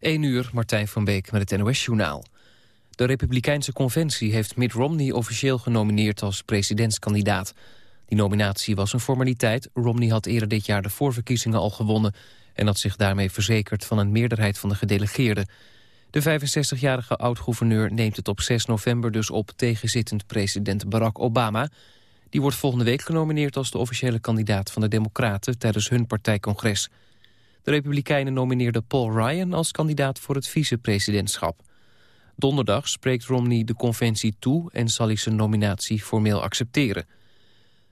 1 uur, Martijn van Beek met het NOS-journaal. De Republikeinse Conventie heeft Mitt Romney officieel genomineerd als presidentskandidaat. Die nominatie was een formaliteit. Romney had eerder dit jaar de voorverkiezingen al gewonnen... en had zich daarmee verzekerd van een meerderheid van de gedelegeerden. De 65-jarige oud-gouverneur neemt het op 6 november dus op... tegenzittend president Barack Obama. Die wordt volgende week genomineerd als de officiële kandidaat van de Democraten... tijdens hun partijcongres... De Republikeinen nomineerden Paul Ryan als kandidaat voor het vicepresidentschap. Donderdag spreekt Romney de conventie toe en zal hij zijn nominatie formeel accepteren.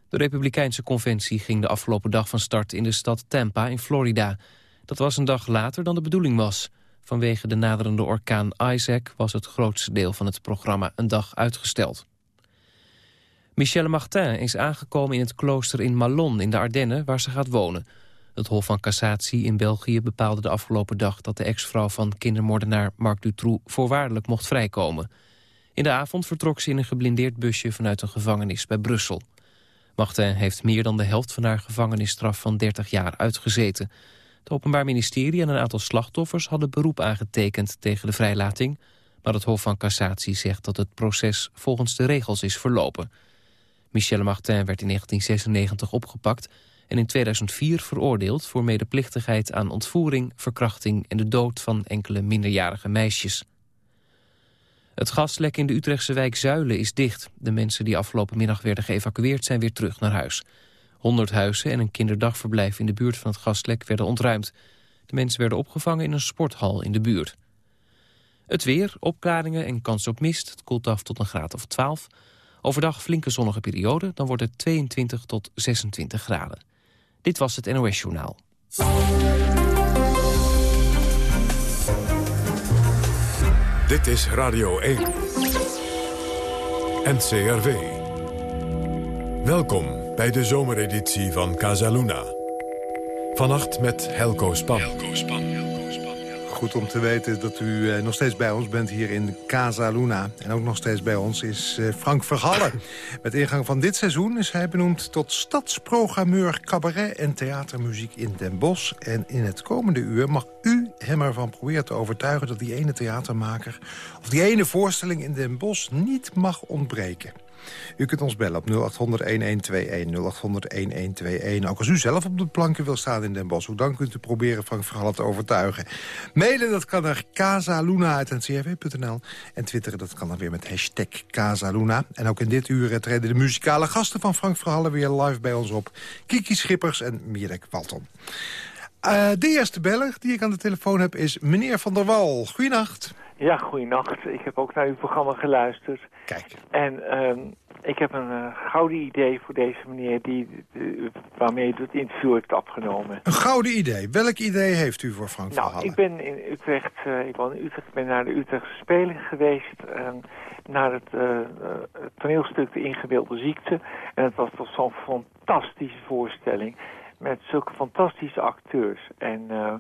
De Republikeinse conventie ging de afgelopen dag van start in de stad Tampa in Florida. Dat was een dag later dan de bedoeling was. Vanwege de naderende orkaan Isaac was het grootste deel van het programma een dag uitgesteld. Michelle Martin is aangekomen in het klooster in Malon in de Ardennen waar ze gaat wonen. Het Hof van Cassatie in België bepaalde de afgelopen dag... dat de ex-vrouw van kindermoordenaar Marc Dutroux voorwaardelijk mocht vrijkomen. In de avond vertrok ze in een geblindeerd busje vanuit een gevangenis bij Brussel. Martin heeft meer dan de helft van haar gevangenisstraf van 30 jaar uitgezeten. Het Openbaar Ministerie en een aantal slachtoffers hadden beroep aangetekend tegen de vrijlating... maar het Hof van Cassatie zegt dat het proces volgens de regels is verlopen. Michelle Martin werd in 1996 opgepakt en in 2004 veroordeeld voor medeplichtigheid aan ontvoering, verkrachting en de dood van enkele minderjarige meisjes. Het gaslek in de Utrechtse wijk Zuilen is dicht. De mensen die afgelopen middag werden geëvacueerd zijn weer terug naar huis. 100 huizen en een kinderdagverblijf in de buurt van het gaslek werden ontruimd. De mensen werden opgevangen in een sporthal in de buurt. Het weer, opklaringen en kans op mist. Het koelt af tot een graad of 12. Overdag flinke zonnige periode, dan wordt het 22 tot 26 graden. Dit was het NOS Journaal. Dit is Radio 1. NCRV. Welkom bij de zomereditie van Casaluna. Vannacht met Helco Span. Helco Span. Goed om te weten dat u eh, nog steeds bij ons bent hier in Casa Luna. En ook nog steeds bij ons is eh, Frank Verhallen. Met ingang van dit seizoen is hij benoemd tot stadsprogrammeur cabaret en theatermuziek in Den Bosch. En in het komende uur mag u hem ervan proberen te overtuigen dat die ene theatermaker... of die ene voorstelling in Den Bosch niet mag ontbreken. U kunt ons bellen op 0800-1121, 0800-1121. Ook als u zelf op de planken wil staan in Den Bosch... hoe dan kunt u proberen Frank Verhalen te overtuigen. Mailen dat kan naar casaluna.ncrv.nl. En twitteren dat kan dan weer met hashtag Casaluna. En ook in dit uur treden de muzikale gasten van Frank Verhalen... weer live bij ons op. Kiki Schippers en Mirek Walton. Uh, de eerste beller die ik aan de telefoon heb is meneer Van der Wal. Goeienacht. Ja, goeienacht. Ik heb ook naar uw programma geluisterd. Kijk. En um, ik heb een uh, gouden idee voor deze meneer die, uh, waarmee u het interview heeft opgenomen. Een gouden idee? Welk idee heeft u voor Frank Nou, ik ben in Utrecht, uh, ik woon in Utrecht, ben naar de Utrechtse Spelen geweest. naar het toneelstuk De Ingebeelde Ziekte. En het was toch zo'n fantastische voorstelling. Met zulke fantastische acteurs. En... Uh,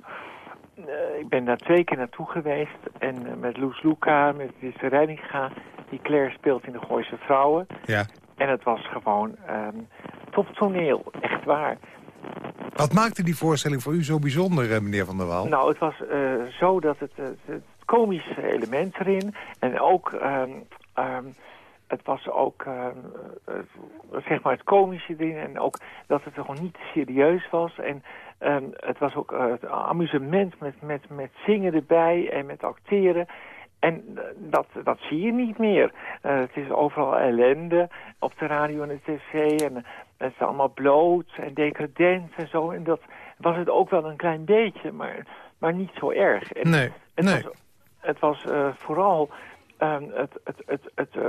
ik ben daar twee keer naartoe geweest. En uh, met Loes Luca, met Wisse Reininga, die Claire speelt in de Gooise Vrouwen. Ja. En het was gewoon um, top toneel, echt waar. Wat maakte die voorstelling voor u zo bijzonder, meneer Van der Waal? Nou, het was zo dat het, het, komische element erin... en ook... Um, um, het was ook, uh, zeg maar, het komische erin. En ook dat het gewoon niet serieus was. En Um, het was ook uh, amusement met, met, met zingen erbij en met acteren. En uh, dat, dat zie je niet meer. Het is overal ellende op de radio en de tv. En het is allemaal bloot en decadent en zo. En dat was het ook wel een klein beetje, maar, maar niet zo erg. En nee, het nee. Was, het was vooral uh, het, het, het, het uh,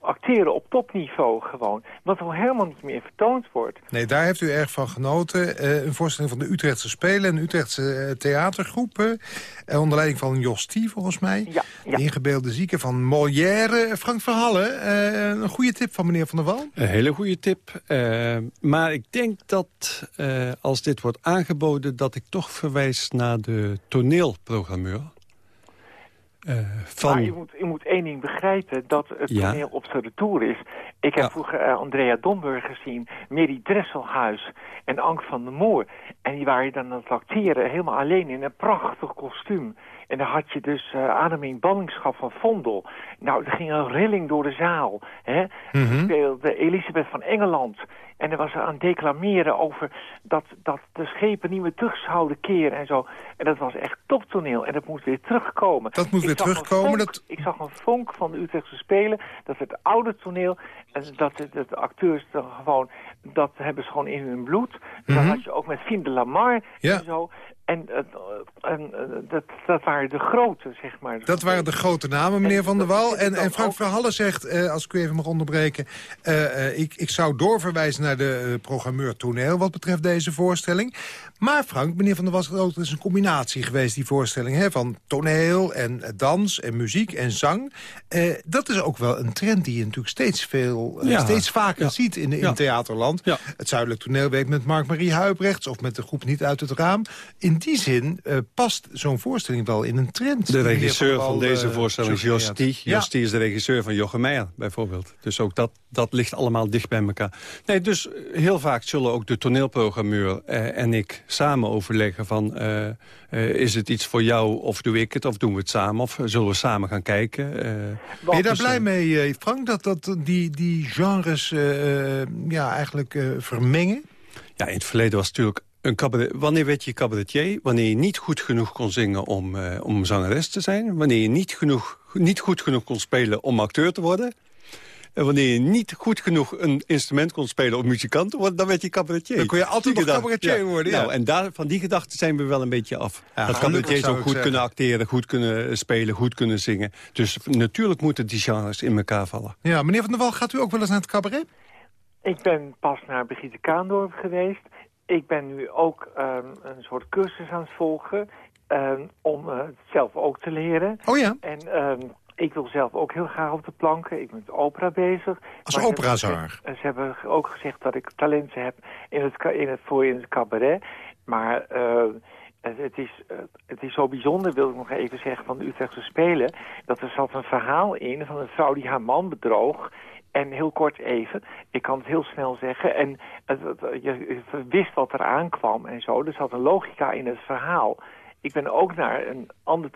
acteren op topniveau gewoon. Wat al helemaal niet meer vertoond wordt. Nee, daar heeft u erg van genoten. Uh, een voorstelling van de Utrechtse Spelen, een Utrechtse eh, theatergroep. onder leiding van Jos T, volgens mij. Ja, ja. De ingebeelde zieken van Molière. Frank Verhallen, een goede tip van meneer Van der Wal? Een hele goede tip. maar ik denk dat als dit wordt aangeboden... dat ik toch verwijs naar de toneelprogrammeur. Uh, van... Maar u moet, u moet één ding begrijpen, dat het toneel op zijn retour is. Ik heb vroeger uh, Andrea Domburg gezien, Mary Dresselhuis en Ank van der Moor. En die waren dan aan het acteren, helemaal alleen in een prachtig kostuum. En dan had je dus uh, ademing ballingschap van Vondel. Nou, er ging een rilling door de zaal. Hè? Mm speelde Elisabeth van Engeland. En er was aan declameren over dat, dat de schepen niet meer terug zouden keren en zo. En dat was echt toptoneel. En dat moet weer terugkomen. Dat moet weer terugkomen? dat... Ik zag een vonk van de Utrechtse Spelen. Dat het oude toneel. En dat, dat de acteurs dan gewoon... Dat hebben ze gewoon in hun bloed. Mm -hmm. Dat had je ook met Fien de Lamar ja. en zo. En, en dat, dat, waren de grote, zeg maar. Dat waren de grote namen, meneer Van der Wal. En, en Frank Verhalle zegt, eh, als ik u even mag onderbreken... Uh, uh, ik, ik zou doorverwijzen naar de programmeur toneel... wat betreft deze voorstelling. Maar Frank, meneer Van der Wal, het is een combinatie geweest, die voorstelling... Hè, van toneel en dans en muziek en zang. dat is ook wel een trend die je natuurlijk steeds, veel, ja. steeds vaker ja. ziet in, in ja. theaterland. Het Zuidelijk Toneelweek met Mark-Marie Huibrechts... of met de groep Niet Uit het Raam... In die zin uh, past zo'n voorstelling wel in een trend. De regisseur van, van deze uh, voorstelling is Jostie. Ja. Jostie is de regisseur van Jochem Meijer, bijvoorbeeld. Dus ook dat, dat ligt allemaal dicht bij elkaar. Nee, dus heel vaak zullen ook de toneelprogrammeur uh, en ik samen overleggen van... is het iets voor jou of doe ik het of doen we het samen? Of zullen we samen gaan kijken? ben je daar blij mee, Frank, dat, dat die, die genres ja, eigenlijk vermengen? Ja, in het verleden was het natuurlijk een cabaret, wanneer werd je cabaretier? Wanneer je niet goed genoeg kon zingen om, uh, om zangeres te zijn. Wanneer je niet, genoeg, niet goed genoeg kon spelen om acteur te worden. En wanneer je niet goed genoeg een instrument kon spelen om muzikant dan werd je cabaretier. Dan kon je altijd nog cabaretier ja. worden, ja. Nou, en daar, van die gedachten zijn we wel een beetje af. Ja, dat cabaretiers ook goed kunnen acteren, goed kunnen spelen, goed kunnen zingen. Dus natuurlijk moeten die genres in elkaar vallen. Ja, meneer Van der Wal, gaat u ook wel eens naar het cabaret? Ik ben pas naar Brigitte Kaandorp geweest. Ik ben nu ook um, een soort cursus aan het volgen um, om uh, het zelf ook te leren. Oh ja? En um, ik wil zelf ook heel graag op de planken. Ik ben met opera bezig. Als operazanger? Ze, ze hebben ook gezegd dat ik talenten heb in het, in het, voor in het cabaret. Maar uh, het, het, is, uh, het is zo bijzonder, wil ik nog even zeggen, van de Utrechtse Spelen... dat er zat een verhaal in van een vrouw die haar man bedroog... En heel kort even, ik kan het heel snel zeggen. En het, het, je wist wat er aankwam en zo. Er zat een logica in het verhaal. Ik ben ook naar een ander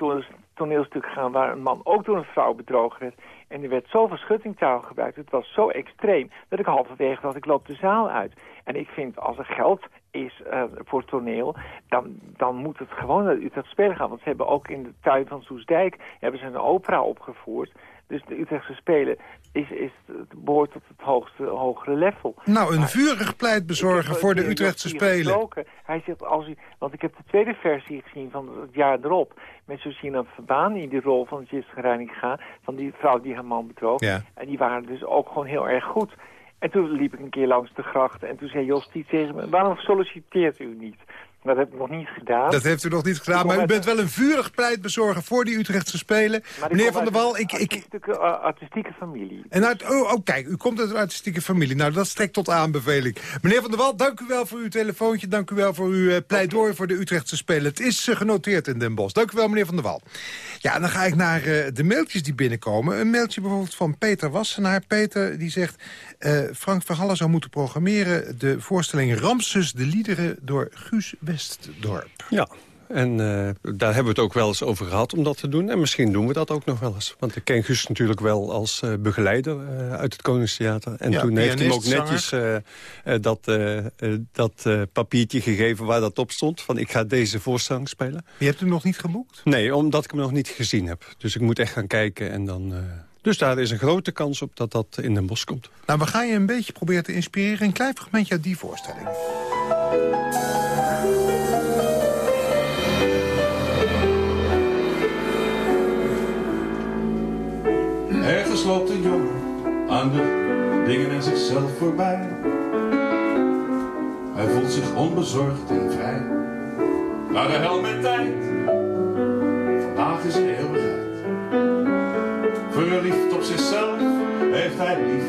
toneelstuk gegaan... waar een man ook door een vrouw bedrogen werd. En er werd zoveel schuttingtaal gebruikt. Het was zo extreem dat ik halverwege dacht, ik loop de zaal uit. En ik vind, als er geld is uh, voor toneel, dan, dan moet het gewoon naar Utrecht Spelen gaan. Want ze hebben ook in de tuin van Soesdijk hebben ze een opera opgevoerd... Dus de Utrechtse Spelen is, is, behoort tot het hoogste, hogere level. Nou, een maar, vurig pleitbezorger voor de Utrechtse Spelen. Gesproken. Hij zegt, als u, want ik heb de tweede versie gezien van het jaar erop... met Susina Verbaan in die rol van Jessica Reininga... van die vrouw die haar man bedroog. Ja. En die waren dus ook gewoon heel erg goed. En toen liep ik een keer langs de gracht en toen zei Jos tegen me... waarom solliciteert u niet? Dat heb ik nog niet gedaan. Dat heeft u nog niet gedaan, maar u bent wel een vurig pleitbezorger voor die Utrechtse Spelen. Meneer Van der Wal, ik... ik... Artistieke, uh, artistieke familie. En uit, oh, oh, kijk, u komt uit een artistieke familie. Nou, dat strekt tot aanbeveling. Meneer Van der Wal, dank u wel voor uw telefoontje. Dank u wel voor uw uh, pleidooi voor de Utrechtse Spelen. Het is uh, genoteerd in Den Bosch. Dank u wel, meneer Van der Wal. Ja, en dan ga ik naar de mailtjes die binnenkomen. Een mailtje bijvoorbeeld van Peter Wassenaar. Peter, die zegt... Frank Verhalle zou moeten programmeren de voorstelling Ramses de Liederen door Guus Westdorp. Ja, en uh, daar hebben we het ook wel eens over gehad om dat te doen. En misschien doen we dat ook nog wel eens. Want ik ken Guus natuurlijk wel als uh, begeleider uh, uit het Koningstheater. En ja, toen heeft hij ook netjes dat, dat papiertje gegeven waar dat op stond. Van ik ga deze voorstelling spelen. Je hebt hem nog niet geboekt? Nee, omdat ik hem nog niet gezien heb. Dus ik moet echt gaan kijken en dan... Dus daar is een grote kans op dat dat in Den Bosch komt. Nou, we gaan je een beetje proberen te inspireren. Een klein fragmentje uit die voorstelling. Loopt een jongen aan de dingen en zichzelf voorbij. Hij voelt zich onbezorgd en vrij. Naar de hel met tijd. Vandaag is een eeuwigheid. Verliefd op zichzelf heeft hij lief.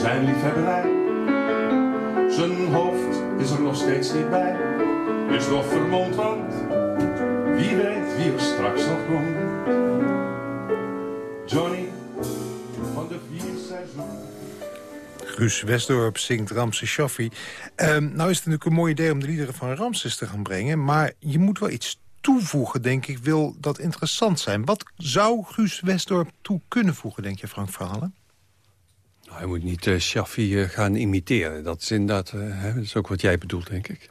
Zijn liefhebberij. Zijn hoofd is er nog steeds niet bij. Is nog vermomd, want wie weet wie er straks nog komt. Guus Westdorp zingt Ramses Shaffi. Um, nou is het natuurlijk een mooi idee om de liederen van Ramses te gaan brengen... maar je moet wel iets toevoegen, denk ik, wil dat interessant zijn. Wat zou Guus Westdorp toe kunnen voegen, denk je, Frank Verhalen? Nou, hij moet niet uh, Shaffi uh, gaan imiteren. Dat is inderdaad, uh, hè, dat is ook wat jij bedoelt, denk ik.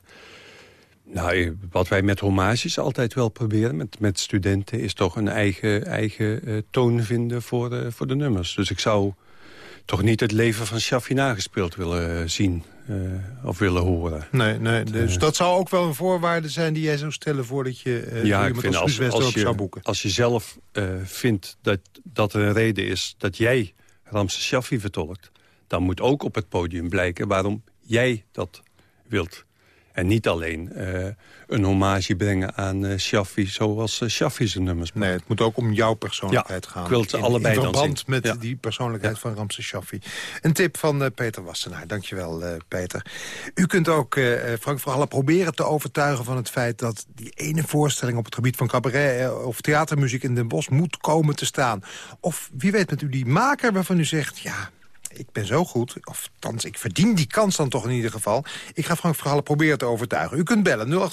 Nou, wat wij met hommages altijd wel proberen met, met studenten... is toch een eigen, eigen toon vinden voor, voor de nummers. Dus ik zou toch niet het leven van Shaffi nagespeeld willen zien uh, of willen horen. Nee, nee dus dat zou ook wel een voorwaarde zijn die jij zou stellen... voordat je uh, ja, ik vind als, als, je, zou boeken. Als je zelf vindt dat dat een reden is dat jij Ramses Shaffi vertolkt... dan moet ook op het podium blijken waarom jij dat wilt. En niet alleen uh, een hommage brengen aan uh, Shaffi zoals uh, Shaffi zijn nummers Nee, het moet ook om jouw persoonlijkheid ja, gaan. Ik wil het in, allebei in verband dan met die persoonlijkheid ja. van Ramses Shaffi. Een tip van Peter Wassenaar. Dankjewel, Peter. U kunt ook Frank Verhallen proberen te overtuigen van het feit... dat die ene voorstelling op het gebied van cabaret of theatermuziek in Den Bosch moet komen te staan. Of wie weet met u die maker waarvan u zegt... ja ik ben zo goed, of thans, ik verdien die kans dan toch in ieder geval. Ik ga Frank Verhalen proberen te overtuigen. U kunt bellen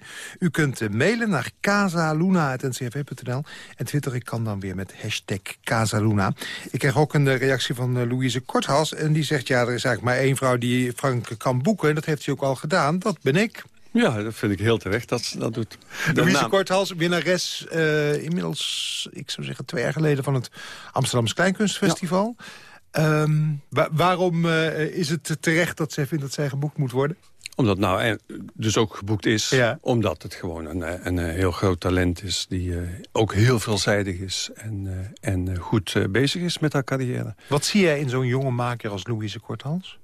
0800-1121. U kunt uh, mailen naar casaluna.ncrv.nl. En Twitter, ik kan dan weer met hashtag Casaluna. Ik krijg ook een uh, reactie van uh, Louise Korthals. En die zegt, ja, er is eigenlijk maar één vrouw die Frank kan boeken. En dat heeft hij ook al gedaan. Dat ben ik. Ja, dat vind ik heel terecht dat ze dat doet. Louise naam... Korthals, winnares uh, inmiddels, ik zou zeggen, twee jaar geleden... van het Amsterdamse Kleinkunstfestival. Ja. Um, wa waarom uh, is het terecht dat zij vindt dat zij geboekt moet worden? Omdat nou dus ook geboekt is. Ja. Omdat het gewoon een, een, heel groot talent is. Die uh, ook heel veelzijdig is. En, uh, en goed bezig is met haar carrière. Wat zie jij in zo'n jonge maker als Louise Korthals?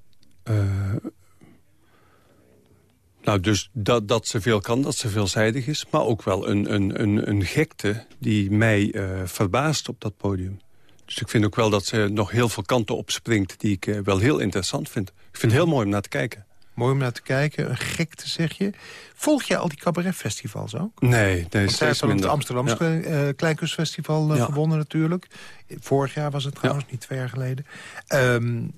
nou, dus dat, dat ze veel kan, dat ze veelzijdig is. Maar ook wel een, een, een, een gekte die mij verbaast op dat podium. Dus ik vind ook wel dat ze nog heel veel kanten opspringt... die ik uh, wel heel interessant vind. Ik vind het heel mooi om naar te kijken. Mooi om naar te kijken, een gekte zeg je. Volg je al die cabaretfestivals ook? Nee, nee Want steeds minder. het Amsterdamse ja. uh, Kleinkunstfestival ja. gewonnen natuurlijk. Vorig jaar was het trouwens, ja. niet twee jaar geleden. Um,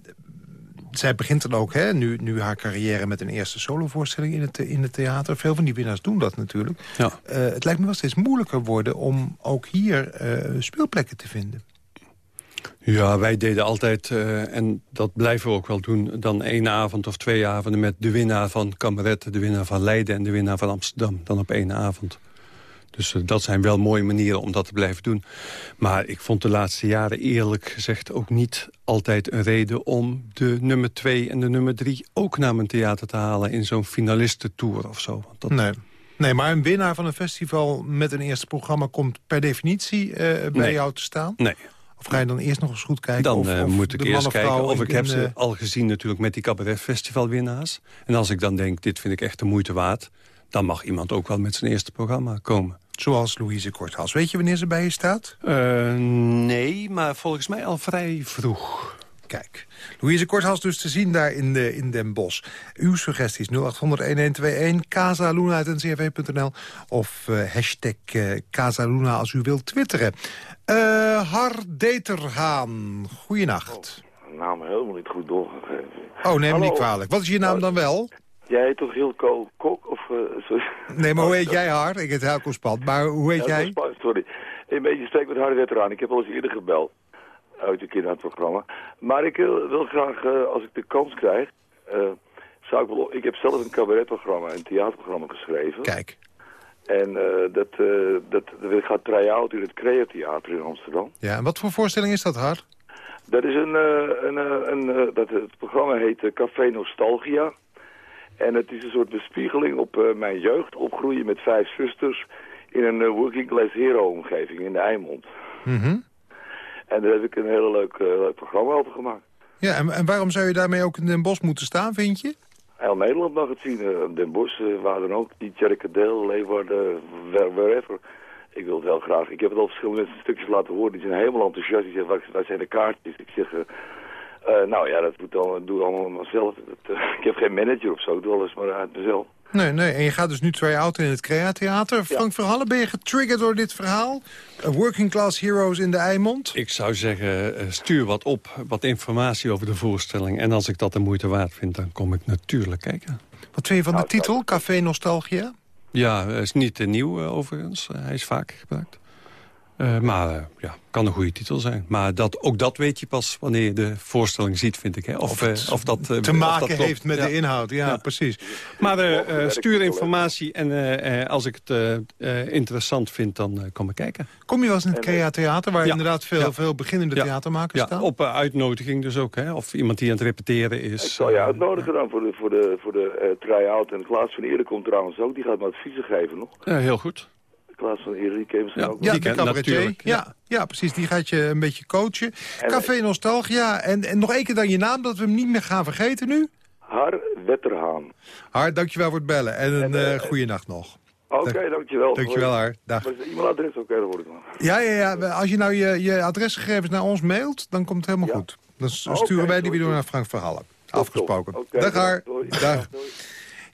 zij begint dan ook, hè, nu, nu haar carrière met een eerste solovoorstelling in het, in het theater. Veel van die winnaars doen dat natuurlijk. Ja. Uh, het lijkt me wel steeds moeilijker worden om ook hier uh, speelplekken te vinden. Ja, wij deden altijd, uh, en dat blijven we ook wel doen... dan één avond of twee avonden met de winnaar van Cabaret... de winnaar van Leiden en de winnaar van Amsterdam. Dan op één avond. Dus uh, dat zijn wel mooie manieren om dat te blijven doen. Maar ik vond de laatste jaren eerlijk gezegd ook niet altijd een reden... om de nummer twee en de nummer drie ook naar mijn theater te halen... in zo'n finalistentour of zo. Want dat... Nee. Nee, maar een winnaar van een festival met een eerste programma... komt per definitie uh, bij nee. jou te staan? Nee. Of ga je dan eerst nog eens goed kijken? Dan of, uh, of moet ik eerst kijken of ik heb ze uh, al gezien natuurlijk met die cabaretfestivalwinnaars. En als ik dan denk, dit vind ik echt de moeite waard... dan mag iemand ook wel met zijn eerste programma komen. Zoals Louise Korthals. Weet je wanneer ze bij je staat? Uh, nee, maar volgens mij al vrij vroeg. Kijk, Louise Korthals dus te zien daar in, de, in Den Bosch. Uw suggesties 0800-1121, casaluna.ncrv.nl of uh, hashtag uh, Casaluna als u wilt twitteren. Uh, Har Deterhaan, goeienacht. Oh, naam helemaal niet goed doorgegeven. Oh, neem me niet kwalijk. Wat is je naam dan wel? Jij heet toch Hilco Kok? Of, uh. Nee, maar hoe heet jij, Har? Ik heet Helco Span. Maar hoe heet ja, jij? Span, sorry. Een beetje spreek met Harry Deterhaan. Ik heb al eens eerder gebeld uit een keer naar het programma. Maar ik wil, wil graag, uh, als ik de kans krijg... Uh, zou ik, wel, ik heb zelf een cabaretprogramma, een theaterprogramma geschreven. Kijk. En uh, dat, dat, dat gaat try-out in het Creatheater in Amsterdam. Ja, en wat voor voorstelling is dat, Har? Dat is een, een, een dat, het programma heet Café Nostalgia. En het is een soort bespiegeling op mijn jeugd, opgroeien met vijf zusters... in een working class hero omgeving in de Eimond. Mm -hmm. En daar heb ik een hele leuk, leuk programma over gemaakt. Ja, en, en waarom zou je daarmee ook in Den Bosch moeten staan, vind je? Heel Nederland mag het zien. Uh, Den Bosch, uh, waar dan ook. Die Tjerkedeel, Leeuwarden, wherever. Ik wil het wel graag. Ik heb het al verschillende stukjes laten horen. Die zijn helemaal enthousiast. Die zeggen, waar zijn de kaartjes? Ik zeg, uh, nou ja, dat moet dan, doe allemaal zelf. Dat, ik heb geen manager of zo. Ik doe alles maar uit mezelf. Nee, nee. En je gaat dus nu try-out in het Crea-theater. Frank Verhallen, ben je getriggerd door dit verhaal? Working Class Heroes in de Eimond? Ik zou zeggen, eh, stuur wat op, wat informatie over de voorstelling. En als ik dat de moeite waard vind, dan kom ik natuurlijk kijken. Wat vind je van de nou, titel, Café Nostalgia? Ja, is niet nieuw uh, overigens. hij is vaak gebruikt. Uh, maar uh, ja, kan een goede titel zijn. Maar dat, ook dat weet je pas wanneer je de voorstelling ziet, vind ik. Hè? Of, of, of dat te maken dat heeft met de inhoud. Ja, precies. Maar stuur informatie en als ik het interessant vind, dan kom ik kijken. Kom je wel eens in het Crea Theater, waar inderdaad veel, veel beginnende theatermakers staan? op uitnodiging dus ook. Hè? Of iemand die aan het repeteren is. Ik zal je uitnodigen dan voor de, voor de, voor de try-out. En Klaas van Eerder komt trouwens ook. Die gaat me adviezen geven nog. heel goed. Klaas van misschien ja, ook. Ja, de cabaretier. Ja, ja, precies. Die gaat je een beetje coachen. Café Nostalgia. En, en nog één keer dan je naam, dat we hem niet meer gaan vergeten nu. Har Wetterhaan. Har, dankjewel voor het bellen. En een uh, goede nacht nog. Oké, okay, dankjewel. Dankjewel, Har. Dag. E-mailadres ook, okay, hoor ik nog. Ja, ja, ja. Als je nou je, je adresgegevens naar ons mailt, dan komt het helemaal goed. Dan sturen wij die weer door naar Frank Verhallen. Afgesproken. Dag, Har. Dag.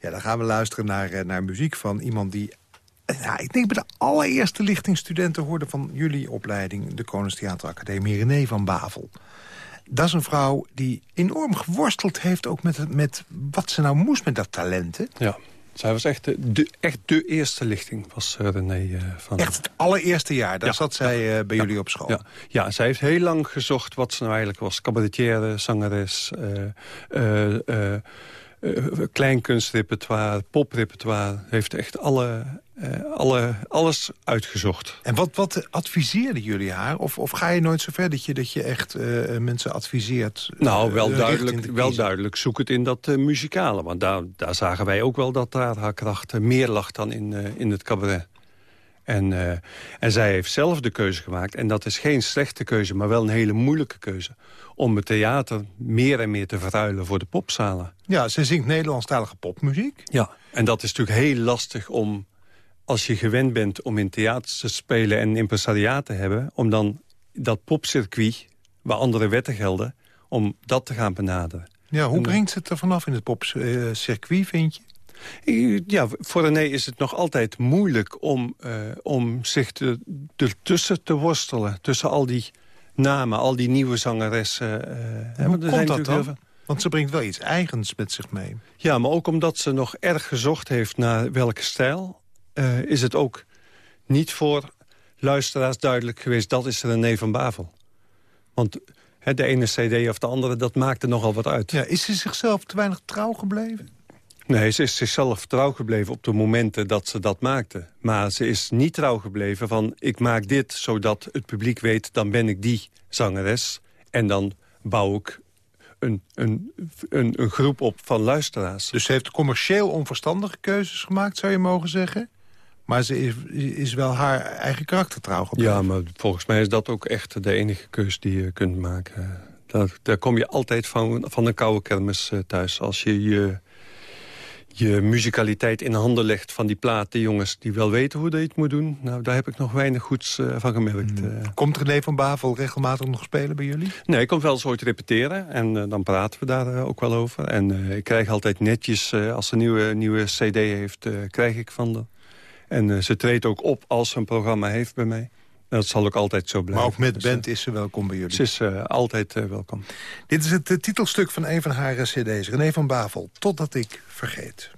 Ja, dan gaan we luisteren naar, eh, naar muziek van iemand die ja, ik denk bij de allereerste lichtingstudenten hoorde van jullie opleiding... de Koningstheateracademie René van Bavel. Dat is een vrouw die enorm geworsteld heeft ook met, met wat ze nou moest met dat talenten. Ja. Zij was echt de, echt de eerste lichting, was uh, René uh, van... Echt het allereerste jaar, daar zat zij uh, bij jullie op school. Ja. ja, zij heeft heel lang gezocht wat ze nou eigenlijk was. Cabaretière, zangeres, kleinkunstrepertoire, poprepertoire. Heeft echt alle uh, alle, alles uitgezocht. En wat, wat adviseerden jullie haar? Of, of ga je nooit zo ver dat je, dat je echt uh, mensen adviseert? Uh, nou, wel duidelijk, wel duidelijk. Zoek het in dat muzikale. Want daar, daar zagen wij ook wel dat daar haar kracht meer lag dan in, in het cabaret. En, en zij heeft zelf de keuze gemaakt. En dat is geen slechte keuze, maar wel een hele moeilijke keuze. Om het theater meer en meer te verruilen voor de popzalen. Ja, ze zingt Nederlandstalige popmuziek. Ja, en dat is natuurlijk heel lastig om als je gewend bent om in theater te spelen en impresariaat te hebben... om dan dat popcircuit, waar andere wetten gelden, om dat te gaan benaderen. Ja, hoe brengt het er vanaf in het popcircuit, vind je? Ja, voor René is het nog altijd moeilijk om, uh, om zich te, ertussen te worstelen. Tussen al die namen, al die nieuwe zangeressen. Uh, hoe komt dat dan? Want ze brengt wel iets eigens met zich mee. Ja, maar ook omdat ze nog erg gezocht heeft naar welke stijl. Uh, is het ook niet voor luisteraars duidelijk geweest... dat is René van Bavel. Want he, de ene cd of de andere, dat maakte nogal wat uit. Ja, is ze zichzelf te weinig trouw gebleven? Nee, ze is zichzelf trouw gebleven op de momenten dat ze dat maakte. Maar ze is niet trouw gebleven van... ik maak dit zodat het publiek weet, dan ben ik die zangeres. En dan bouw ik een, een, een, een groep op van luisteraars. Dus ze heeft commercieel onverstandige keuzes gemaakt, zou je mogen zeggen? Maar ze is, is wel haar eigen karakter trouw gebleven. Ja, maar volgens mij is dat ook echt de enige keus die je kunt maken. Daar, daar kom je altijd van, van een koude kermis eh, thuis. Als je je, je muzikaliteit in handen legt van die platen jongens die wel weten hoe je het moet doen. Nou, daar heb ik nog weinig goeds uh, van gemerkt. Hmm. Komt René van Bavel regelmatig nog spelen bij jullie? Nee, ik kom wel eens ooit repeteren en uh, dan praten we daar ook wel over. En ik krijg altijd netjes, als ze een nieuwe, nieuwe cd heeft, krijg ik van de en uh, ze treedt ook op als ze een programma heeft bij mij. Dat zal ook altijd zo blijven. Maar ook met dus, band is ze welkom bij jullie? Ze is uh, altijd uh, welkom. Dit is het titelstuk van een van haar cd's. René van Bavel, Totdat ik vergeet.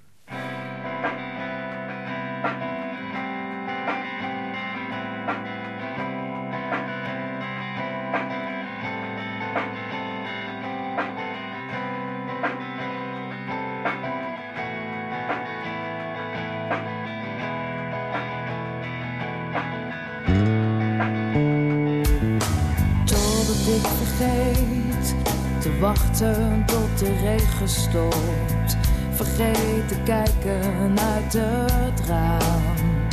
Tot de regen stopt. Vergeet te kijken uit het raam.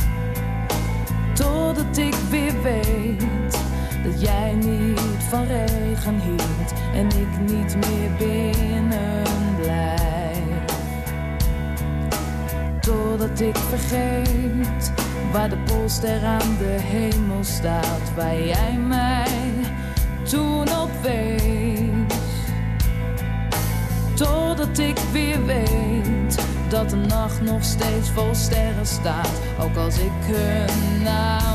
Totdat ik weer weet dat jij niet van regen hield en ik niet meer binnen blijf. Totdat ik vergeet waar de polster aan de hemel staat, waar jij mij totdat ik weer weet dat de nacht nog steeds vol sterren staat, ook als ik hun naam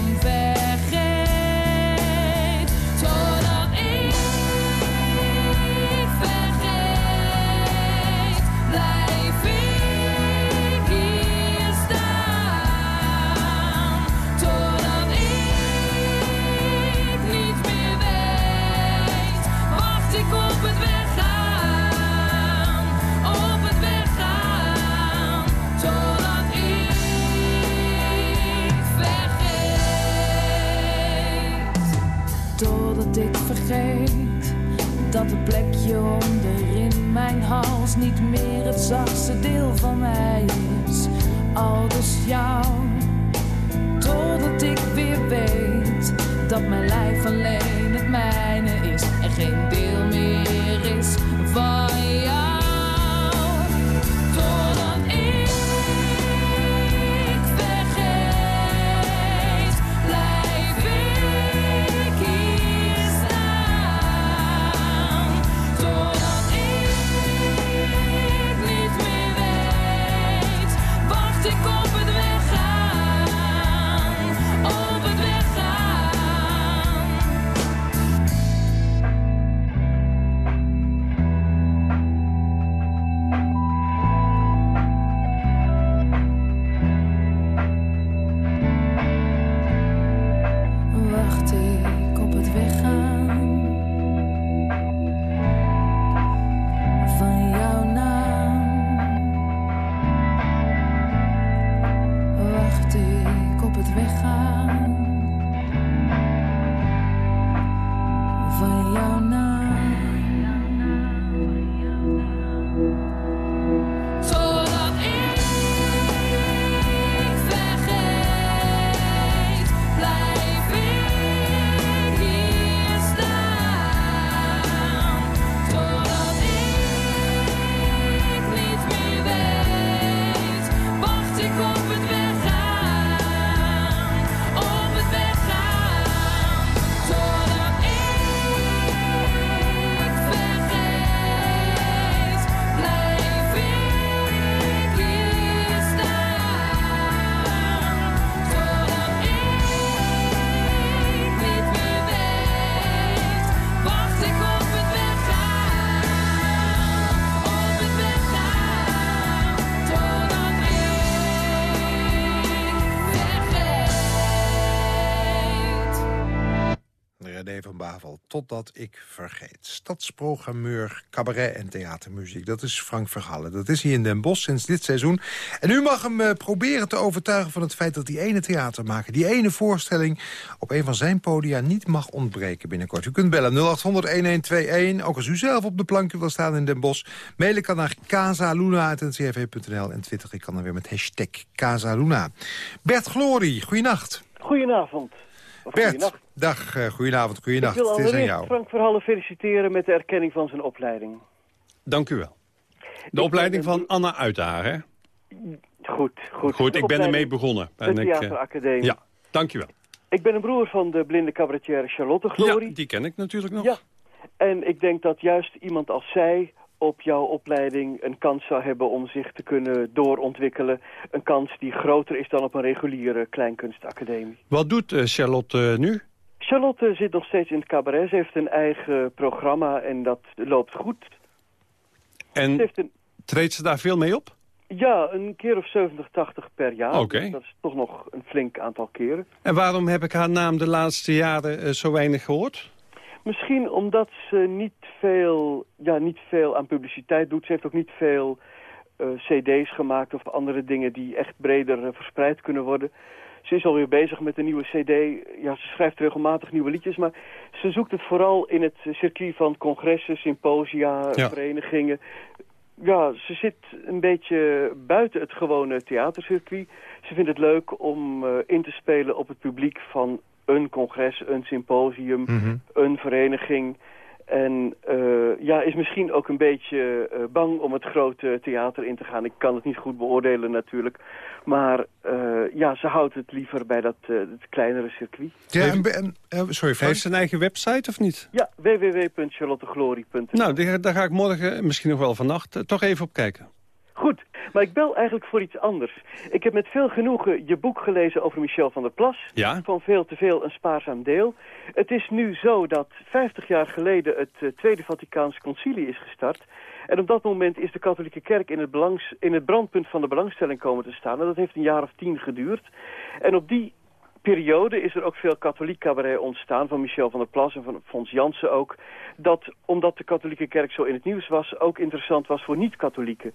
Totdat ik vergeet. Stadsprogrammeur, cabaret en theatermuziek. Dat is Frank Verhallen. Dat is hier in Den Bosch sinds dit seizoen. En u mag hem uh, proberen te overtuigen van het feit dat die ene theatermaker... die ene voorstelling op een van zijn podia niet mag ontbreken binnenkort. U kunt bellen 0800-1121. Ook als u zelf op de plank wil staan in Den Bosch. Mailen kan naar casaluna.ncrv.nl. En twitter ik kan dan weer met hashtag Casaluna. Bert Glory, goeienacht. Goedenavond. Bert, dag, uh, goedenavond, goeienacht. Ik wil Het is aan jou. Frank Verhallen feliciteren met de erkenning van zijn opleiding. Dank u wel. De opleiding van Anna Uitdaar, hè? Goed, goed. Goed, ik ben ermee begonnen. De Theateracademie. Ja, dank u wel. Ik ben een broer van de blinde cabaretière Charlotte Glory. Ja, die ken ik natuurlijk nog. Ja, en ik denk dat juist iemand als zij op jouw opleiding een kans zou hebben om zich te kunnen doorontwikkelen. Een kans die groter is dan op een reguliere kleinkunstacademie. Wat doet uh, Charlotte uh, nu? Charlotte zit nog steeds in het cabaret. Ze heeft een eigen programma en dat loopt goed. En ze een... treedt ze daar veel mee op? Ja, een keer of 70, 80 per jaar. Okay. Dus dat is toch nog een flink aantal keren. En waarom heb ik haar naam de laatste jaren uh, zo weinig gehoord? Misschien omdat ze niet veel, ja, niet veel aan publiciteit doet. Ze heeft ook niet veel uh, cd's gemaakt of andere dingen die echt breder uh, verspreid kunnen worden. Ze is alweer bezig met een nieuwe cd. Ja, ze schrijft regelmatig nieuwe liedjes, maar ze zoekt het vooral in het circuit van congressen, symposia, ja. verenigingen. Ja, ze zit een beetje buiten het gewone theatercircuit. Ze vindt het leuk om uh, in te spelen op het publiek van een congres, een symposium, mm -hmm. een vereniging. En uh, ja, is misschien ook een beetje uh, bang om het grote theater in te gaan. Ik kan het niet goed beoordelen natuurlijk. Maar uh, ja, ze houdt het liever bij dat het kleinere circuit. Ja, en, en, sorry, Heeft ze een eigen website of niet? Ja, www.charlotteglorie.nl Nou, daar, daar ga ik morgen, misschien nog wel vannacht, toch even op kijken. Goed, maar ik bel eigenlijk voor iets anders. Ik heb met veel genoegen je boek gelezen over Michel van der Plas. Ja? Van veel te veel een spaarzaam deel. Het is nu zo dat 50 jaar geleden het uh, Tweede Vaticaans Concilie is gestart. En op dat moment is de katholieke kerk in het, belangs, in het brandpunt van de belangstelling komen te staan. En dat heeft een jaar of tien geduurd. En op die periode is er ook veel katholiek cabaret ontstaan... van Michel van der Plas en van Fons Jansen ook... dat, omdat de katholieke kerk zo in het nieuws was... ook interessant was voor niet-katholieken.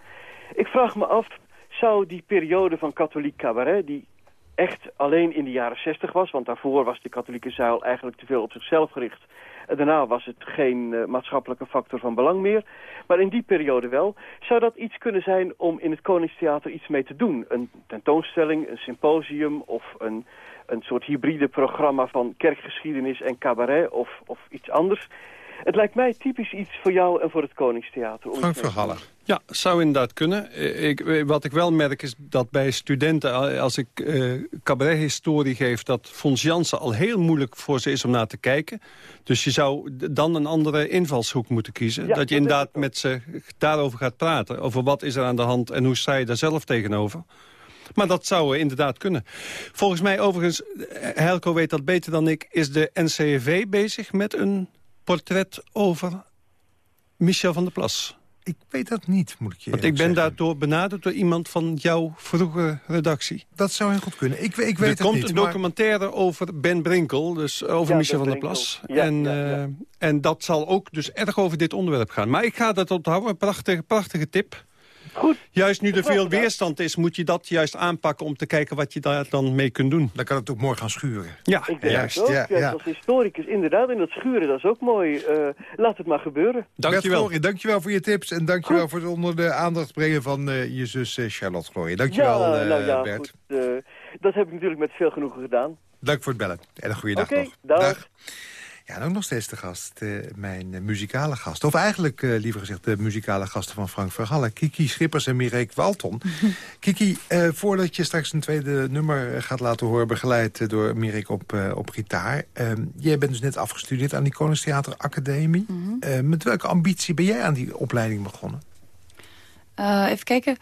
Ik vraag me af, zou die periode van katholiek cabaret... die echt alleen in de jaren zestig was... want daarvoor was de katholieke zuil eigenlijk te veel op zichzelf gericht... Daarna was het geen uh, maatschappelijke factor van belang meer. Maar in die periode wel. Zou dat iets kunnen zijn om in het Koningstheater iets mee te doen? Een tentoonstelling, een symposium of een, een soort hybride programma van kerkgeschiedenis en cabaret of, of iets anders. Het lijkt mij typisch iets voor jou en voor het Koningstheater. Frank Verhallen. Ja, zou inderdaad kunnen. Ik, wat ik wel merk is dat bij studenten, als ik uh, cabarethistorie geef... dat Fons Jansen al heel moeilijk voor ze is om naar te kijken. Dus je zou dan een andere invalshoek moeten kiezen. dat je inderdaad met ze daarover gaat praten. Over wat is er aan de hand en hoe sta je daar zelf tegenover. Maar dat zou inderdaad kunnen. Volgens mij overigens, Helco weet dat beter dan ik... is de NCV bezig met een portret over Michel van der Plas. Ik weet dat niet, moet ik je Want ik ben daardoor benaderd door iemand van jouw vroege redactie. Dat zou heel goed kunnen. Ik, ik weet er komt een documentaire over Ben Brinkel, dus over Michel van der Plas. Ja, en, ja, ja. Uh, en dat zal ook dus erg over dit onderwerp gaan. Maar ik ga dat onthouden, een prachtige, prachtige tip. Goed. Juist nu er veel weerstand is, moet je dat juist aanpakken... om te kijken wat je daar dan mee kunt doen. Dan kan het ook mooi gaan schuren. Ja, Ik denk juist. Ja, Ja, ja. Als historicus inderdaad. En dat schuren, dat is ook mooi. Uh, laat het maar gebeuren. dankjewel. Bert dankjewel voor je tips. En dankjewel voor het onder de aandacht brengen van uh, je zus uh, Charlotte Glorie. Dankjewel, ja, nou ja, Bert. Goed, dat heb ik natuurlijk met veel genoegen gedaan. Dank voor het bellen. En een goede dag Oké, nog. dag. Ja, en ook nog steeds de gast, uh, mijn uh, muzikale gast. Of eigenlijk, uh, liever gezegd, de muzikale gasten van Frank Verhallen. Kiki Schippers en Mireek Walton. Kiki, voordat je straks een tweede nummer gaat laten horen... begeleid door Mireek op, op gitaar. jij bent dus net afgestudeerd aan die Koningstheater Academie. Mm -hmm. met welke ambitie ben jij aan die opleiding begonnen? even kijken.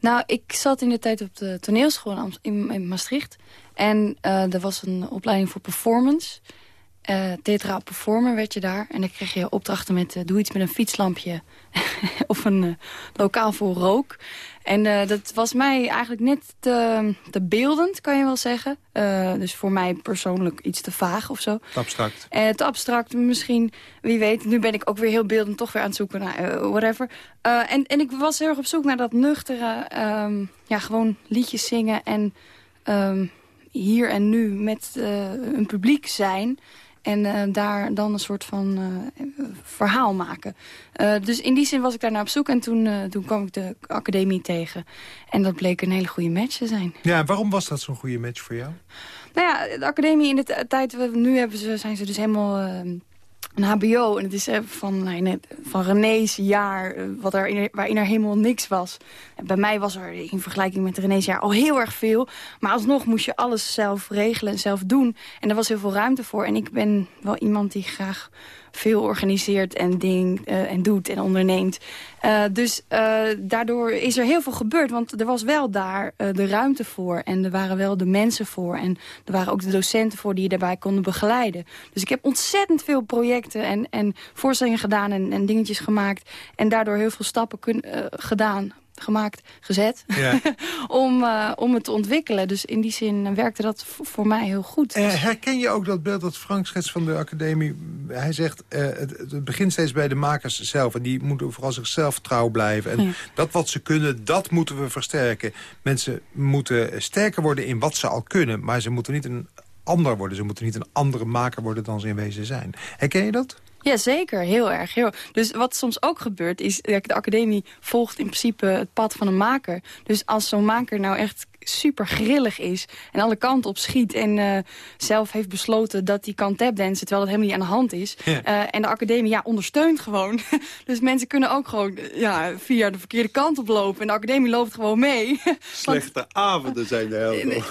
Nou, ik zat in de tijd op de toneelschool in, in Maastricht. En er was een opleiding voor performance... Uh, theatraal performer werd je daar. En dan kreeg je opdrachten met... Uh, doe iets met een fietslampje. of een uh, lokaal vol rook. En dat was mij eigenlijk net te, te beeldend, kan je wel zeggen. dus voor mij persoonlijk iets te vaag of zo. Te abstract. te abstract misschien. Wie weet, nu ben ik ook weer heel beeldend toch weer aan het zoeken naar whatever. en, en ik was heel erg op zoek naar dat nuchtere... Um, ja, gewoon liedjes zingen en... Um, hier en nu met een publiek zijn... En uh, daar dan een soort van uh, verhaal maken. Uh, dus in die zin was ik daar naar op zoek. En toen, toen kwam ik de academie tegen. En dat bleek een hele goede match te zijn. Ja, waarom was dat zo'n goede match voor jou? Nou ja, de academie in de tijd we nu hebben, ze, zijn ze dus helemaal een hbo. En het is van, nou, van René's jaar, wat er, waarin er helemaal niks was. En bij mij was er in vergelijking met René's jaar al heel erg veel. Maar alsnog moest je alles zelf regelen en zelf doen. En er was heel veel ruimte voor. En ik ben wel iemand die graag veel organiseert en, ding, uh, en doet en onderneemt. Uh, dus uh, daardoor is er heel veel gebeurd. Want er was wel daar de ruimte voor. En er waren wel de mensen voor. En er waren ook de docenten voor die je daarbij konden begeleiden. Dus ik heb ontzettend veel projecten en, en voorstellingen gedaan en, en dingetjes gemaakt. En daardoor heel veel stappen kun, gedaan gemaakt, gezet, ja. om, uh, om het te ontwikkelen. Dus in die zin werkte dat voor mij heel goed. Uh, herken je ook dat beeld dat Frank schetst van de academie? Hij zegt, uh, het, het, begint steeds bij de makers zelf. En die moeten vooral zichzelf trouw blijven. En ja. dat wat ze kunnen, dat moeten we versterken. Mensen moeten sterker worden in wat ze al kunnen. Maar ze moeten niet een ander worden. Ze moeten niet een andere maker worden dan ze in wezen zijn. Herken je dat? Ja, zeker. Heel erg. Heel. Dus wat soms ook gebeurt is... de academie volgt in principe het pad van een maker. Dus als zo'n maker nou echt super grillig is... en alle kanten op schiet en uh, zelf heeft besloten dat hij kan tapdansen... terwijl dat helemaal niet aan de hand is. Ja. Uh, en de academie ja, ondersteunt gewoon. dus mensen kunnen ook gewoon ja, via de verkeerde kant oplopen... en de academie loopt gewoon mee. Slechte Want, avonden zijn er heel Nee,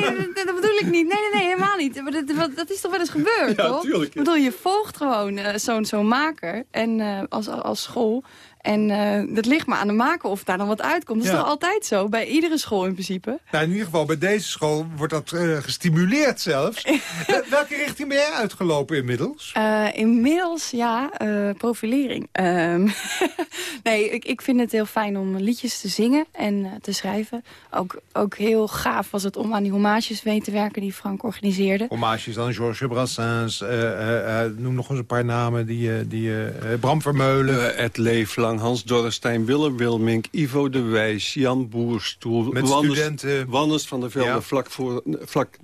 dat, dat, bedoel ik niet. Nee, nee, nee, helemaal niet. Maar dat, dat is toch wel eens gebeurd, ja, toch? Tuurlijk, ik bedoel, je volgt gewoon zo'n zo'n maker. En, als, als school... En uh, dat ligt me aan de maken of daar dan wat uitkomt. Dat is toch altijd zo, bij iedere school in principe? Nou, in ieder geval, bij deze school wordt dat uh, gestimuleerd zelfs. Welke richting ben jij uitgelopen inmiddels? Uh, inmiddels, ja, profilering. Um, nee, ik, ik vind het heel fijn om liedjes te zingen en te schrijven. Ook, ook heel gaaf was het om aan die hommages mee te werken die Frank organiseerde. Hommages dan Georges Brassens, noem nog eens een paar namen, die, die Bram Vermeulen. Ed Hans Dorrestein, Willem Wilmink, Ivo de Wijs, Jan Boerstoel. Met studenten. Wannes van der Velde, vlak, voor, vlak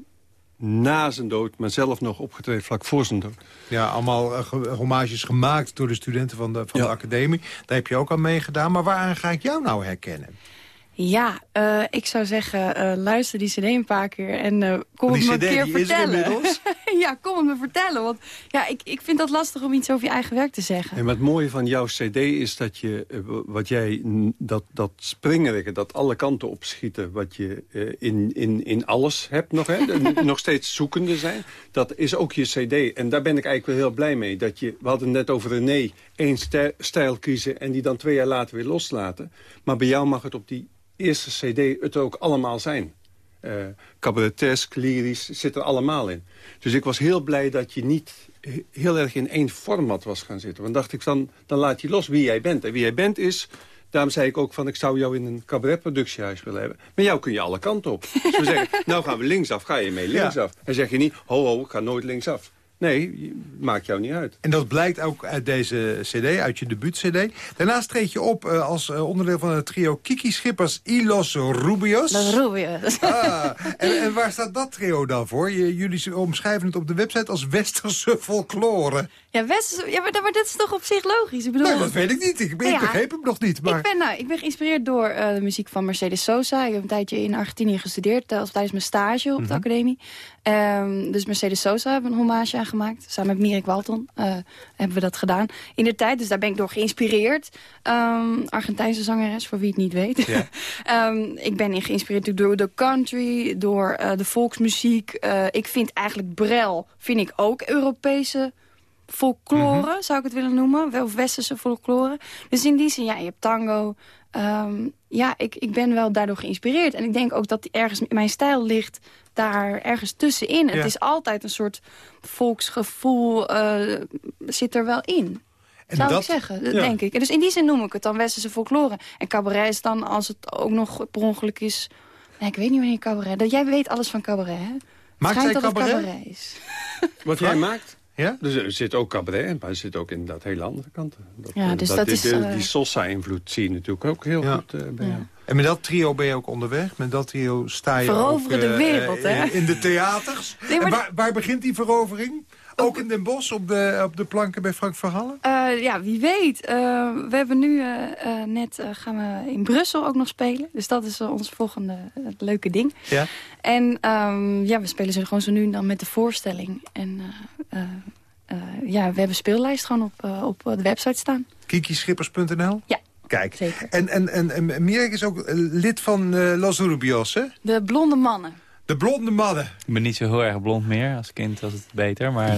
na zijn dood, maar zelf nog opgetreden vlak voor zijn dood. Ja, allemaal uh, hommages gemaakt door de studenten van de, van de academie. Daar heb je ook aan meegedaan. Maar waaraan ga ik jou nou herkennen? Ja, uh, ik zou zeggen, uh, luister die cd een paar keer en uh, kom het me een keer vertellen. ja, kom het me vertellen. Want ja, ik, ik vind dat lastig om iets over je eigen werk te zeggen. En het mooie van jouw cd is dat je, wat jij, dat, dat springerige, dat alle kanten opschieten... wat je in, in, in alles hebt nog, hè, nog steeds zoekende zijn. Dat is ook je cd. En daar ben ik eigenlijk wel heel blij mee. Dat je, we hadden net over René, één stijl kiezen... en die dan twee jaar later weer loslaten. Maar bij jou mag het op die eerste cd het ook allemaal zijn. Uh, cabaretesk, lyrisch, zit er allemaal in. Dus ik was heel blij dat je niet heel erg in één format was gaan zitten. Want dacht ik, dan, dan laat je los wie jij bent. En wie jij bent is... Daarom zei ik ook van, ik zou jou in een cabaretproductiehuis willen hebben. Met jou kun je alle kanten op. Dus we zeggen, nou gaan we linksaf, ga je mee linksaf. En zeg je niet, ho ho, ik ga nooit linksaf. Nee, maakt jou niet uit. En dat blijkt ook uit deze cd, uit je debuut-cd. Daarnaast treed je op uh, als uh, onderdeel van het trio Kiki Schippers y Los Rubios. Los Rubios. Ah, en, en, waar staat dat trio dan voor? Je, jullie omschrijven het op de website als westerse folklore. Ja, ja maar, maar dat is toch op zich logisch? Ik bedoel, nee, dat weet ik niet. Ik, ben, ja, ik begreep hem nog niet. Maar... Ik, ben, nou, ik ben geïnspireerd door uh, de muziek van Mercedes Sosa. Ik heb een tijdje in Argentinië gestudeerd, als tijdens mijn stage op mm -hmm. de academie. Um, dus Mercedes Sosa hebben we een hommage aan gemaakt. Samen met Mirik Walton uh, hebben we dat gedaan. In de tijd, dus daar ben ik door geïnspireerd. Um, Argentijnse zangeres, voor wie het niet weet. Ja. um, ik ben geïnspireerd door de country, door uh, de volksmuziek. Uh, ik vind eigenlijk Brel, vind ik ook Europese folklore, mm -hmm. zou ik het willen noemen. Of westerse folklore. Dus in die zin, ja, je hebt tango. Um, ja, ik, ik ben wel daardoor geïnspireerd. En ik denk ook dat ergens mijn stijl ligt daar ergens tussenin. Ja. Het is altijd een soort volksgevoel uh, zit er wel in. En zou dat, ik zeggen, ja. denk ik. En dus in die zin noem ik het dan westerse folklore. En cabaret is dan, als het ook nog per ongeluk is... Nee, ik weet niet wanneer cabaret... Dat, jij weet alles van cabaret, hè? Maakt dat cabaret? Het cabaret is. Wat jij maakt? Ja? Dus er zit ook cabaret, maar er zit ook inderdaad hele andere kanten. Dat, ja, dus dat, dat is, die, uh... die Sosa-invloed zie je natuurlijk ook heel ja. goed uh, bij ja. jou. En met dat trio ben je ook onderweg? Met dat trio sta je Veroveren ook, de uh, wereld, hè? In, in de theaters? Nee, en waar, waar, begint die verovering? Ook in Den Bosch, op de, op de planken bij Frank Verhallen? Uh, ja, wie weet. Uh, we hebben nu uh, net, gaan we in Brussel ook nog spelen. Dus dat is ons volgende leuke ding. Ja. En um, ja, we spelen ze gewoon zo nu en dan met de voorstelling. En ja, we hebben speellijst gewoon op, op de website staan. Kikischippers.nl? Ja. Kijk, zeker. En, en, en, en Mirek is ook lid van Los Rubios, hè? De blonde mannen. De blonde mannen. Ik ben niet zo heel erg blond meer. Als kind was het beter, maar...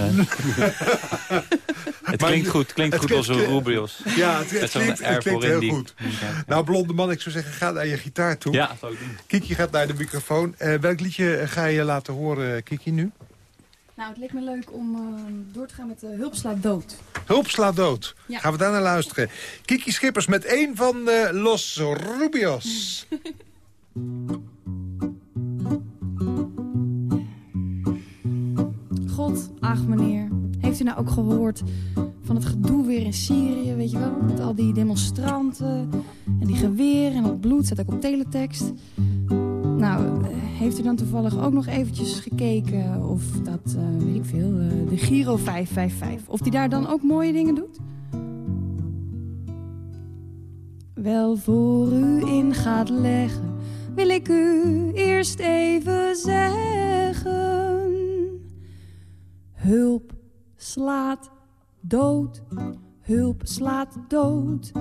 het klinkt goed, klinkt het goed als een Rubios. Ja, het, het klinkt, het klinkt heel goed. Nou, blonde man, ik zou zeggen, ga naar je gitaar toe. Ja, dat zou ik doen. Kiki gaat naar de microfoon. welk liedje ga je laten horen, Kiki, nu? Nou, het leek me leuk om uh, door te gaan met uh, Hulp slaat dood. Hulp slaat dood. Ja. Gaan we daar naar luisteren. Kiki Schippers met één van uh, Los Rubios. God, ach meneer. Heeft u nou ook gehoord van het gedoe weer in Syrië, weet je wel? Met al die demonstranten en die geweren en dat bloed, zet ook op teletext. Nou, heeft u dan toevallig ook nog eventjes gekeken of dat, uh, weet ik veel, uh, de Giro 555... of die daar dan ook mooie dingen doet? Wel voor u in gaat leggen, wil ik u eerst even zeggen... Hulp slaat dood, hulp slaat dood.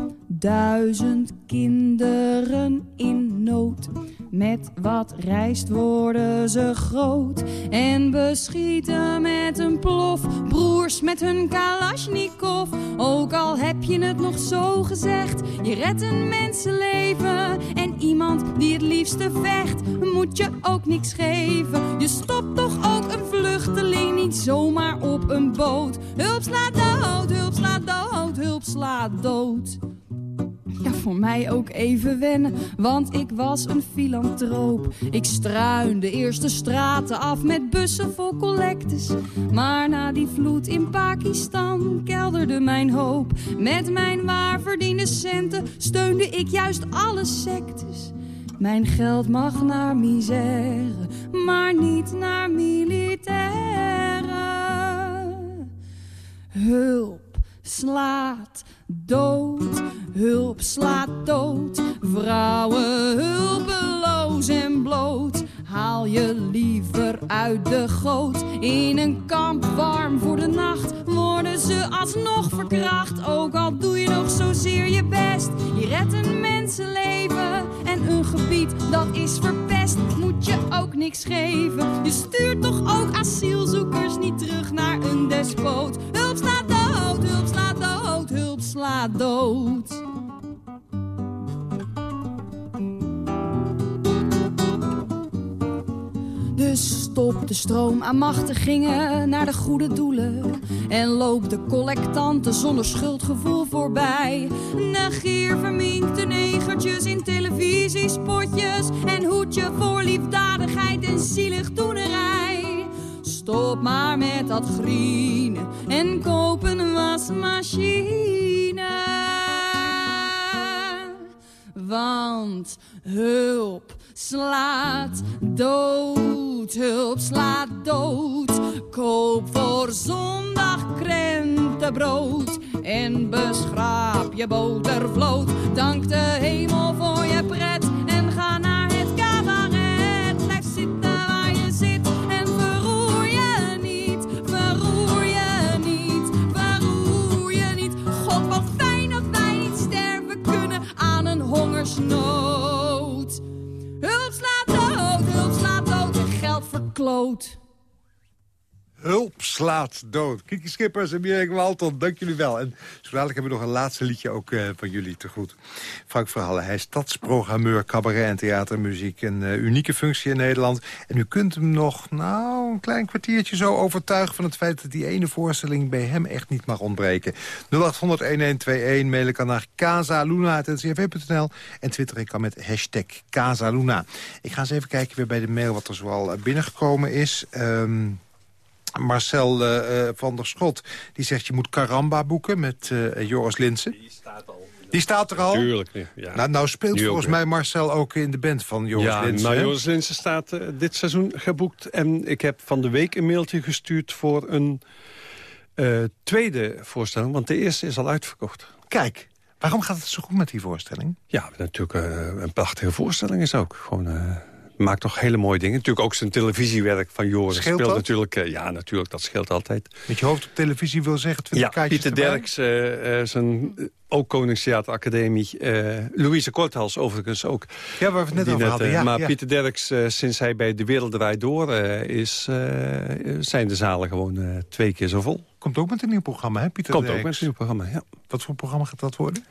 Duizend kinderen in nood. Met wat rijst worden ze groot. En beschieten met een plof. Broers met hun kalasjnikov. Ook al heb je het nog zo gezegd. Je redt een mensenleven. En iemand die het liefste vecht. Moet je ook niks geven. Je stopt toch ook een vluchteling niet zomaar op een boot. Hulp slaat dood, hulp slaat dood, hulp slaat dood. Ja, voor mij ook even wennen, want ik was een filantroop. Ik struinde eerst de straten af met bussen vol collectes. Maar na die vloed in Pakistan kelderde mijn hoop. Met mijn waar verdiende centen steunde ik juist alle sectes. Mijn geld mag naar misère, maar niet naar militairen. Hulp slaat dood, hulp slaat dood. Vrouwen hulpeloos en bloot. Haal je liever uit de goot. In een kamp warm voor de nacht worden ze alsnog verkracht. Ook al doe je nog zozeer je best. Je redt een mensenleven en een gebied dat is verpest. Moet je ook niks geven. Je stuurt toch ook asielzoekers niet terug naar een despoot. Hulp slaat dood, hulp slaat dood, hulp slaat dood. Stop de stroom aan machtigingen naar de goede doelen. En loop de collectanten zonder schuldgevoel voorbij. Negeer verminkte negertjes in televisiespotjes. En hoed je voor liefdadigheid en zielig doenerij. Stop maar met dat grienen en koop een wasmachine. Want hulp slaat dood, hulp slaat dood. Koop voor zondag krentenbrood en beschraap je botervloot. Dank de hemel voor je pret hongersnood. Hulp slaat dood, hulp slaat dood en geld verkloot. Hulp slaat dood. Kiki Schippers en Mirek Walton, dank jullie wel. En zo dadelijk hebben we nog een laatste liedje ook uh, van jullie te goed. Frank Verhallen, hij is stadsprogrammeur, cabaret en theatermuziek. Een uh, unieke functie in Nederland. En u kunt hem nog, nou, een klein kwartiertje zo overtuigen... van het feit dat die ene voorstelling bij hem echt niet mag ontbreken. 0800-1121, mailen kan naar casaluna.ncrv.nl en twitter ik kan met hashtag Casaluna. Ik ga eens even kijken weer bij de mail wat er zoal binnengekomen is... Um, Marcel uh, van der Schot die zegt je moet Caramba boeken met uh, Joris Linsen. Die staat al. Die staat er al? Tuurlijk. Ja. Nou, nou speelt nu volgens mij Marcel ook in de band van Joris ja, Linsen. Nou, Joris Linsen staat uh, dit seizoen geboekt. En ik heb van de week een mailtje gestuurd voor een tweede voorstelling. Want de eerste is al uitverkocht. Kijk, waarom gaat het zo goed met die voorstelling? Ja, natuurlijk een prachtige voorstelling is ook. Gewoon maakt toch hele mooie dingen. Natuurlijk ook zijn televisiewerk van Joris. Scheelt speelt dat? natuurlijk, uh, ja, natuurlijk, dat scheelt altijd. Met je hoofd op televisie wil zeggen, 20 ja, Pieter erbij? Derks, uh, uh, zijn, ook Koningstheateracademie. Louise Korthals overigens ook. Ja, waar we het net over hadden. Ja, maar ja. Pieter Derks, sinds hij bij De Wereld Draait Door is... zijn de zalen gewoon twee keer zo vol. Komt ook met een nieuw programma, hè, Pieter Komt Derks? ook met een nieuw programma, ja. Wat voor programma gaat dat worden?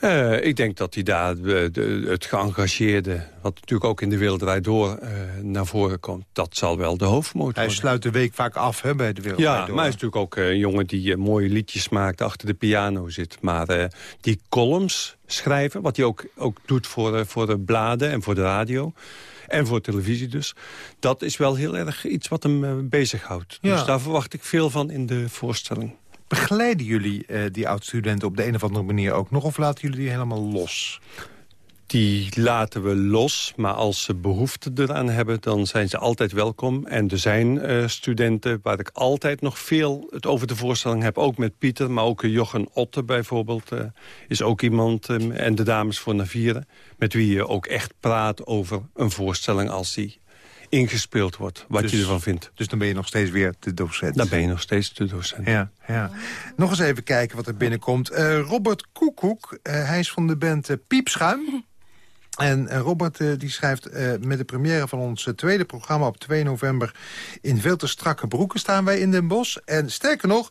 Uh, ik denk dat hij daar de, de, het geëngageerde... wat natuurlijk ook in de wereld draait door uh, naar voren komt... dat zal wel de hoofdmoot Hij sluit de week vaak af hè, bij de wereld Ja, Door. maar hij is natuurlijk ook een jongen die mooie liedjes maakt... achter de piano zit. Maar uh, die columns schrijven, wat hij ook, ook doet voor, voor de bladen en voor de radio... En voor televisie dus. Dat is wel heel erg iets wat hem bezighoudt. Ja. Dus daar verwacht ik veel van in de voorstelling. Begeleiden jullie uh, die oud-studenten op de een of andere manier ook nog... of laten jullie die helemaal los? Die laten we los, maar als ze behoefte eraan hebben... dan zijn ze altijd welkom. En er zijn uh, studenten waar ik altijd nog veel het over de voorstelling heb. Ook met Pieter, maar ook Jochen Otte bijvoorbeeld... Uh, is ook iemand, en de dames voor Navieren... met wie je ook echt praat over een voorstelling als die ingespeeld wordt, wat Dus- je ervan vindt. Dus dan ben je nog steeds weer de docent. Dan ben je nog steeds de docent. Ja, ja. Nog eens even kijken wat er binnenkomt. Eh, Robert Koekoek, eh, hij is van de band eh, Piepschuim. En eh, Robert eh, die schrijft eh, met de première van ons tweede programma op 2 november... in veel te strakke broeken staan wij in Den Bosch. En sterker nog,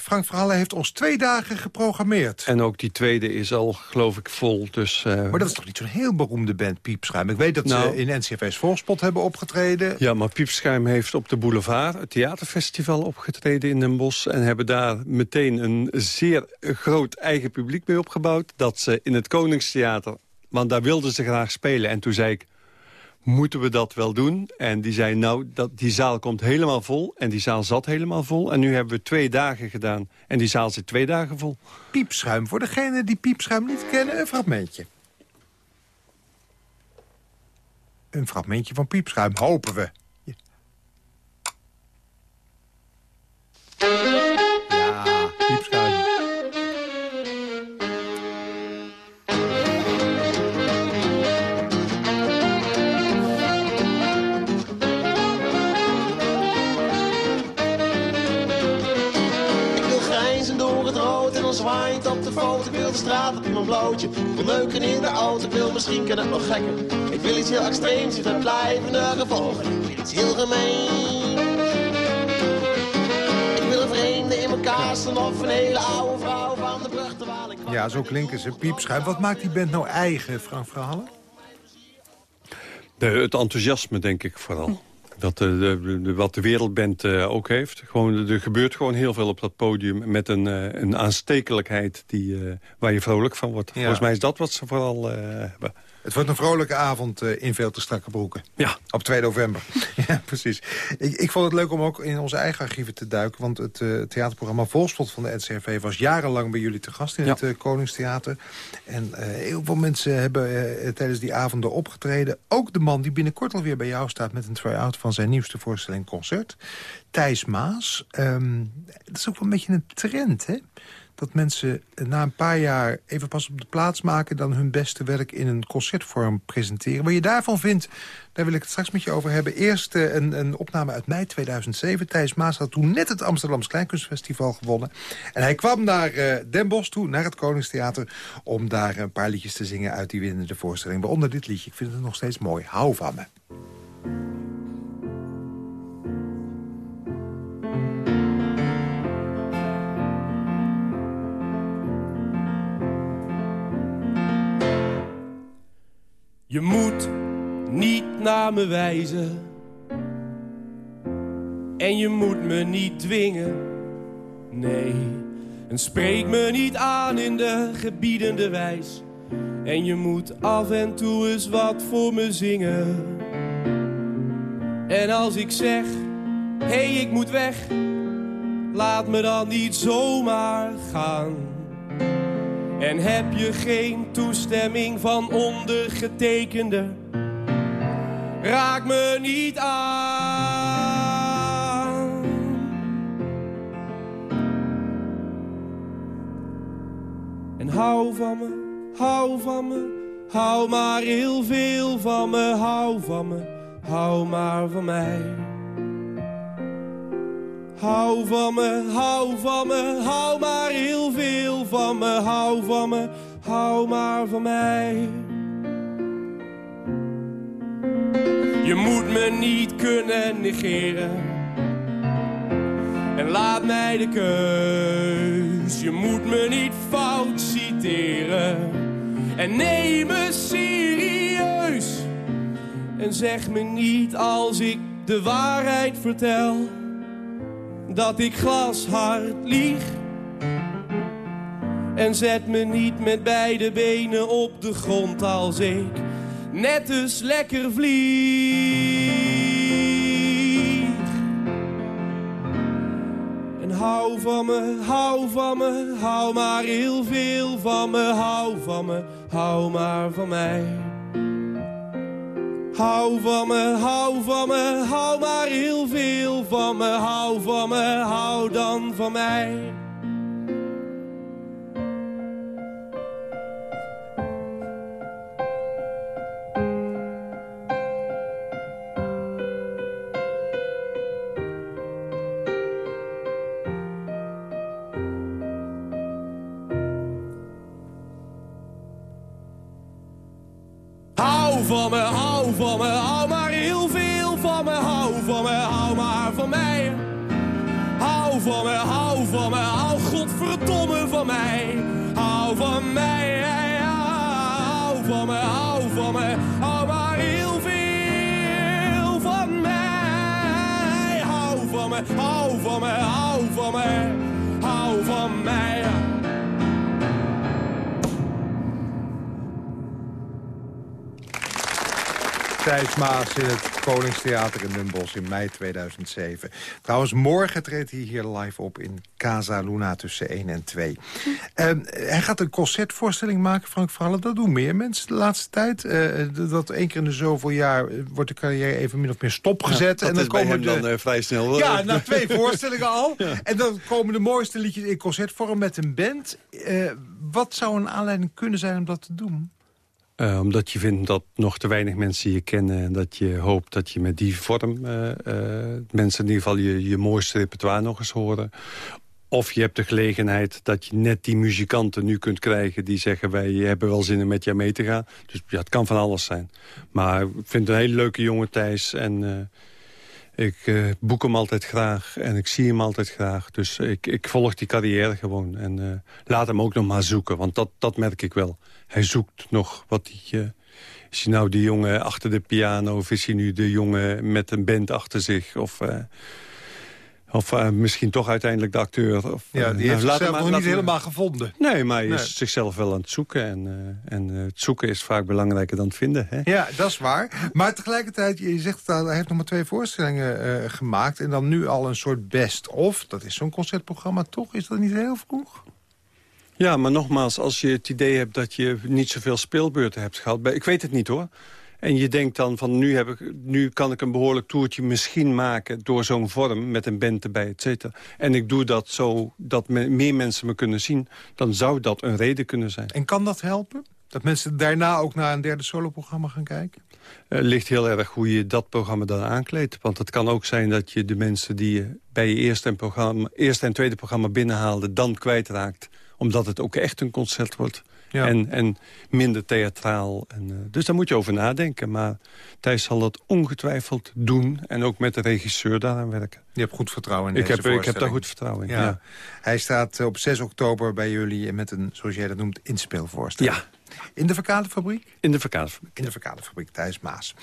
Frank Verhalle heeft ons twee dagen geprogrammeerd. En ook die tweede is al, geloof ik, vol. Dus, Maar dat is toch niet zo'n heel beroemde band, Piepschuim? Ik weet dat Nou. ze in NCF's Volkspot hebben opgetreden. Ja, maar Piepschuim heeft op de boulevard het theaterfestival opgetreden in Den Bosch... en hebben daar meteen een zeer groot eigen publiek mee opgebouwd... dat ze in het Koningstheater, want daar wilden ze graag spelen. En toen zei ik, moeten we dat wel doen? En die zei, nou, dat, die zaal komt helemaal vol. En die zaal zat helemaal vol. En nu hebben we twee dagen gedaan. En die zaal zit twee dagen vol. Piepschuim, voor degenen die Piepschuim niet kennen, een fragmentje. Een fragmentje van Piepschuim, hopen we. Op de foto. Ik wil de straat op in mijn blootje. Ik wil neuken in de auto. Ik wil misschien kan het nog gekker. Ik wil iets heel extreems, iets met blijvende gevolgen. Ik wil iets heel gemeen. Ik wil een vreemde in elkaar staan of een hele oude vrouw van de brug te walen. Ja, zo klinken ze, Piepschuim. Wat maakt die band nou eigen, Frank Verhalen? De, het enthousiasme, denk ik, vooral. Dat de, de, de- wat de wereldband eh, ook heeft. Gewoon, er gebeurt gewoon heel veel op dat podium... met een, eh, een aanstekelijkheid die, eh, waar je vrolijk van wordt. Volgens mij is dat wat ze vooral eh, hebben. Het wordt een vrolijke avond eh, in veel te strakke broeken. Ja. Op 2 november. ja, precies. Ik, ik vond het leuk om ook in onze eigen archieven te duiken. Want het eh, theaterprogramma Volspot van de NCRV... was jarenlang bij jullie te gast in Ja. het eh, Koningstheater. En heel veel mensen hebben tijdens die avonden opgetreden. Ook de man die binnenkort alweer bij jou staat... met een try-out van zijn nieuwste voorstelling Concert. Thijs Maas. Ehm, dat is ook wel een beetje een trend, hè? Dat mensen na een paar jaar even pas op de plaats maken... dan hun beste werk in een concertvorm presenteren. Wat je daarvan vindt, daar wil ik het straks met je over hebben. Eerst eh, een, een opname uit mei 2007. Thijs Maas had toen net het Amsterdamse Kleinkunstfestival gewonnen. En hij kwam naar eh, Den Bosch toe, naar het Koningstheater... om daar een paar liedjes te zingen uit die winnende voorstelling. Waaronder dit liedje. Ik vind het nog steeds mooi. Hou van me. Je moet niet naar me wijzen. En je moet me niet dwingen. Nee, en spreek me niet aan in de gebiedende wijs. En je moet af en toe eens wat voor me zingen. En als ik zeg, hé hey, ik moet weg. Laat me dan niet zomaar gaan. En heb je geen toestemming van ondergetekende, raak me niet aan. En hou van me, hou van me, hou maar heel veel van me, hou van me, hou maar van mij. Hou van me, hou van me, hou maar heel veel van me, hou van me, hou maar van mij. Je moet me niet kunnen negeren. En laat mij de keus. Je moet me niet fout citeren. En neem me serieus. En zeg me niet als ik de waarheid vertel dat ik glashard lieg. En zet me niet met beide benen op de grond als ik net eens lekker vlieg. En hou van me, hou van me, hou maar heel veel van me, hou van me, hou maar van mij. Hou van me, hou van me, hou maar heel veel van me. Hou van me, hou dan van mij. Hou van me, van me, hou maar heel veel van me. Hou van me, hou maar van mij. Hou van me, hou van me, hou godverdomme van mij. Hou van mij, hou van me, hou van me. Hou maar heel veel van mij. Hou van me, hou van me, hou van me. Maas in het Koningstheater in Den Bosch in mei 2007. Trouwens, morgen treedt hij hier live op in Casa Luna tussen 1 en 2. Ehm, hij gaat een concertvoorstelling maken, Frank Verhallen. Dat doen meer mensen de laatste tijd. Eh, dat één keer in de zoveel jaar eh, wordt de carrière even min of meer stopgezet. Ja, en dan komen de... dan uh, vrij snel. Ja, na twee voorstellingen al. En dan komen de mooiste liedjes in concertvorm met een band. wat zou een aanleiding kunnen zijn om dat te doen? Uh, omdat je vindt dat nog te weinig mensen je kennen... en dat je hoopt dat je met die vorm uh, uh, mensen in ieder geval je, je mooiste repertoire nog eens horen. Of je hebt de gelegenheid dat je net die muzikanten nu kunt krijgen... die zeggen, wij hebben wel zin om met jou mee te gaan. Dus ja, het kan van alles zijn. Maar ik vind het een hele leuke jongen, Thijs. En ik boek hem altijd graag en ik zie hem altijd graag. Dus ik, ik volg die carrière gewoon. En laat hem ook nog maar zoeken, want dat, dat merk ik wel hij zoekt nog wat hij... Uh, is hij nou de jongen achter de piano... of is hij nu de jongen met een band achter zich? Of, of uh, misschien toch uiteindelijk de acteur. Of, ja, die heeft nou, zichzelf nog niet helemaal gevonden. Nee, maar hij nee. is zichzelf wel aan het zoeken. En, en het zoeken is vaak belangrijker dan het vinden. Hè? Ja, dat is waar. Maar tegelijkertijd, je zegt dat hij heeft nog maar twee voorstellingen gemaakt... en dan nu al een soort best-of. Dat is zo'n concertprogramma toch? Is dat niet heel vroeg? Ja, maar nogmaals, als je het idee hebt dat je niet zoveel speelbeurten hebt gehad... ik weet het niet hoor. En je denkt dan van nu, heb ik, nu kan ik een behoorlijk toertje misschien maken... door zo'n vorm met een band erbij, et cetera. En ik doe dat zo dat meer mensen me kunnen zien... dan zou dat een reden kunnen zijn. En kan dat helpen? Dat mensen daarna ook naar een derde soloprogramma gaan kijken? Uh, ligt heel erg hoe je dat programma dan aankleedt. Want het kan ook zijn dat je de mensen die je bij je eerste en, programma, eerste en tweede programma binnenhaalde... dan kwijtraakt omdat het ook echt een concert wordt. En, en minder theatraal. En, uh, dus daar moet je over nadenken. Maar Thijs zal dat ongetwijfeld doen. En ook met de regisseur daaraan werken. Je hebt goed vertrouwen in ik deze heb, Ik heb daar goed vertrouwen in, ja. Hij staat op 6 oktober bij jullie met een, zoals jij dat noemt, inspeelvoorstelling. Ja, in de Verkadefabriek? In de Verkadefabriek. In de Verkadefabriek, Thijs Maas.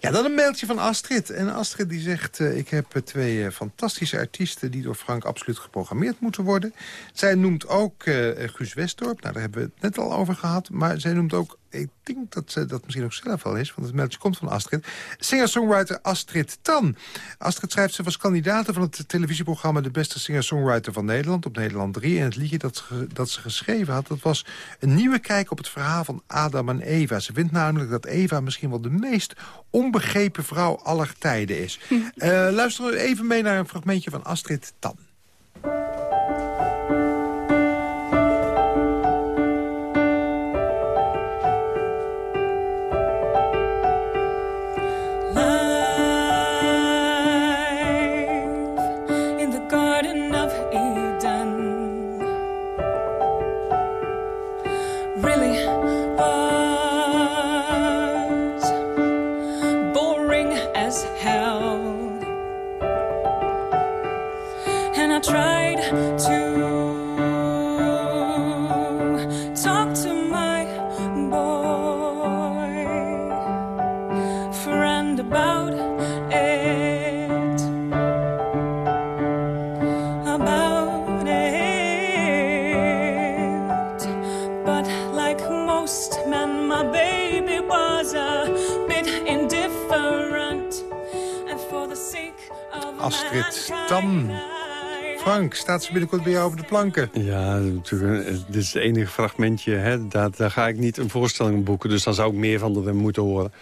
Ja, dan een mailtje van Astrid. En Astrid die zegt, uh, ik heb twee uh, fantastische artiesten... die door Frank absoluut geprogrammeerd moeten worden. Zij noemt ook uh, Guus Westorp, nou, daar hebben we het net al over gehad. Maar zij noemt ook ik denk dat ze dat misschien ook zelf wel is, want het mailtje komt van Astrid. Singer-songwriter Astrid Tan. Astrid schrijft, ze was kandidaat van het televisieprogramma... De Beste Singer-songwriter van Nederland op Nederland 3. En het liedje dat ze, dat ze geschreven had, dat was een nieuwe kijk op het verhaal van Adam en Eva. Ze vindt namelijk dat Eva misschien wel de meest onbegrepen vrouw aller tijden is. Uh, luisteren we even mee naar een fragmentje van Astrid Tan. Frank, staat ze binnenkort bij jou over de planken? Ja, natuurlijk. Dit is het enige fragmentje. Hè. Daar, daar, ga ik niet een voorstelling boeken. Dus dan zou ik meer van hem moeten horen.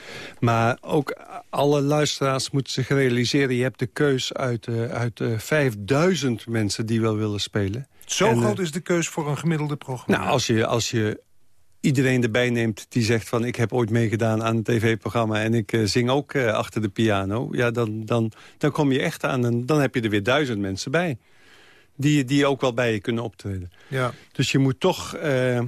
Maar ook alle luisteraars moeten zich realiseren... je hebt de keus uit, uh, uit uh, 5000 mensen die wel willen spelen. Zo en, groot is de keus voor een gemiddelde programma? Nou, als je, als je iedereen erbij neemt die zegt van... ik heb ooit meegedaan aan een tv-programma en ik uh, zing ook uh, achter de piano... ja, dan, dan, dan kom je echt aan en dan heb je er weer duizend mensen bij die, die ook wel bij je kunnen optreden. Ja. Dus je moet toch... Uh,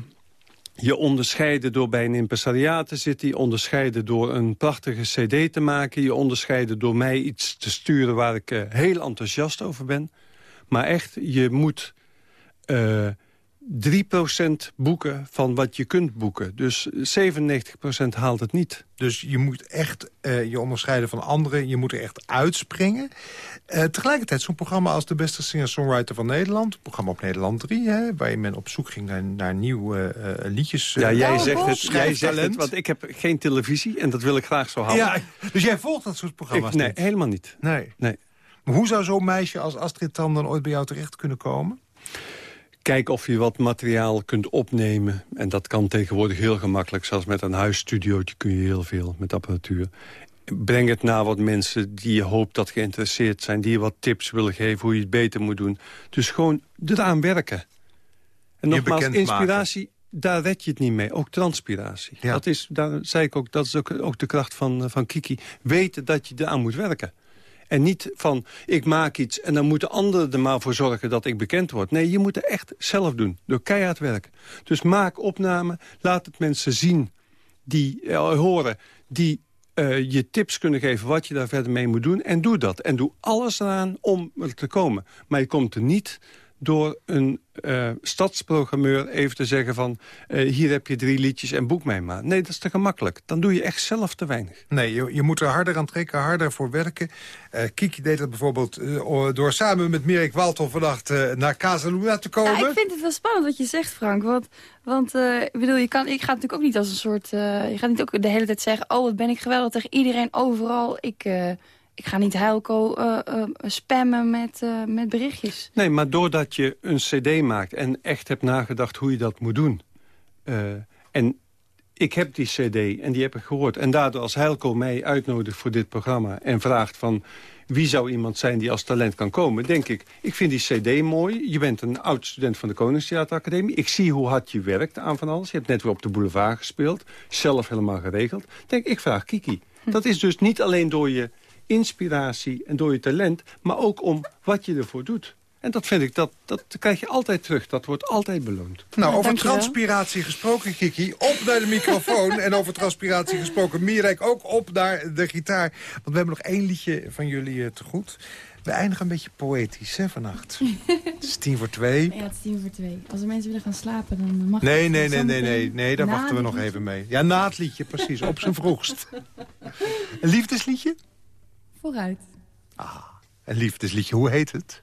je onderscheiden door bij een impresariaat te zitten. Je onderscheiden door een prachtige cd te maken. Je onderscheiden door mij iets te sturen waar ik heel enthousiast over ben. Maar echt, je moet uh, 3% boeken van wat je kunt boeken. Dus 97% haalt het niet. Dus je moet echt uh, je onderscheiden van anderen. Je moet er echt uitspringen. Uh, tegelijkertijd zo'n programma als de beste singer-songwriter van Nederland. Programma op Nederland 3, hè, waar men op zoek ging naar, naar nieuwe uh, liedjes. Ja, jij zegt, het, jij zegt het, want ik heb geen televisie en dat wil ik graag zo houden. Ja, dus jij volgt dat soort programma's ik, Nee, niet? helemaal niet. Nee. nee. Maar hoe zou zo'n meisje als Astrid dan dan ooit bij jou terecht kunnen komen? Kijk of je wat materiaal kunt opnemen. En dat kan tegenwoordig heel gemakkelijk. Zelfs met een huisstudiootje kun je heel veel met apparatuur. Breng het naar wat mensen die je hoopt dat geïnteresseerd zijn... die je wat tips willen geven hoe je het beter moet doen. Dus gewoon eraan werken. En Je nogmaals, inspiratie, daar red je het niet mee. Ook transpiratie. Ja. Dat is, daar zei ik ook, dat is ook, ook de kracht van, eh, van Kiki. Weten dat je eraan moet werken. En niet van, ik maak iets en dan moeten anderen er maar voor zorgen dat ik bekend word. Nee, je moet het echt zelf doen, door keihard werk. Dus maak opnamen, laat het mensen zien, die eh, horen, die uh, je tips kunnen geven wat je daar verder mee moet doen. En doe dat. En doe alles eraan om er te komen. Maar je komt er niet door een uh, stadsprogrammeur even te zeggen van... Uh, hier heb je drie liedjes en boek mij maar. Nee, dat is te gemakkelijk. Dan doe je echt zelf te weinig. Nee, je, je moet er harder aan trekken, harder voor werken. Uh, Kiki deed dat bijvoorbeeld door samen met Mirek Walton vannacht naar Casaluna te komen. Ja, ik vind het wel spannend wat je zegt, Frank. Want, want ik bedoel, je kan, ik ga natuurlijk ook niet als een soort... je gaat niet ook de hele tijd zeggen... oh, wat ben ik geweldig tegen iedereen overal. Ik ik ga niet Heilco uh, uh, spammen met, uh, met berichtjes. Nee, maar doordat je een cd maakt en echt hebt nagedacht hoe je dat moet doen. en ik heb die cd en die heb ik gehoord. En daardoor als Heilco mij uitnodigt voor dit programma... en vraagt van wie zou iemand zijn die als talent kan komen... denk ik, ik vind die cd mooi. Je bent een oud student van de Koningstheateracademie. Ik zie hoe hard je werkt aan van alles. Je hebt net weer op de boulevard gespeeld. Zelf helemaal geregeld. Denk, ik vraag Kiki. Dat is dus niet alleen door je inspiratie en door je talent... maar ook om wat je ervoor doet. En dat vind ik, dat, dat krijg je altijd terug. Dat wordt altijd beloond. Nou, over transpiratie gesproken, Kiki. Op naar de microfoon. en over transpiratie gesproken, Mirek, ook op naar de gitaar. Want we hebben nog één liedje van jullie uh, te goed. We eindigen een beetje poëtisch, hè, vannacht. het is tien voor twee. Ja, het is tien voor twee. Als er mensen willen gaan slapen, dan mag nee, nee, nee, nee, nee, nee, daar wachten we nog even mee. Ja, na het liedje, precies. op zijn vroegst. Een liefdesliedje? Vooruit. Ah, een liefdesliedje. Hoe heet het?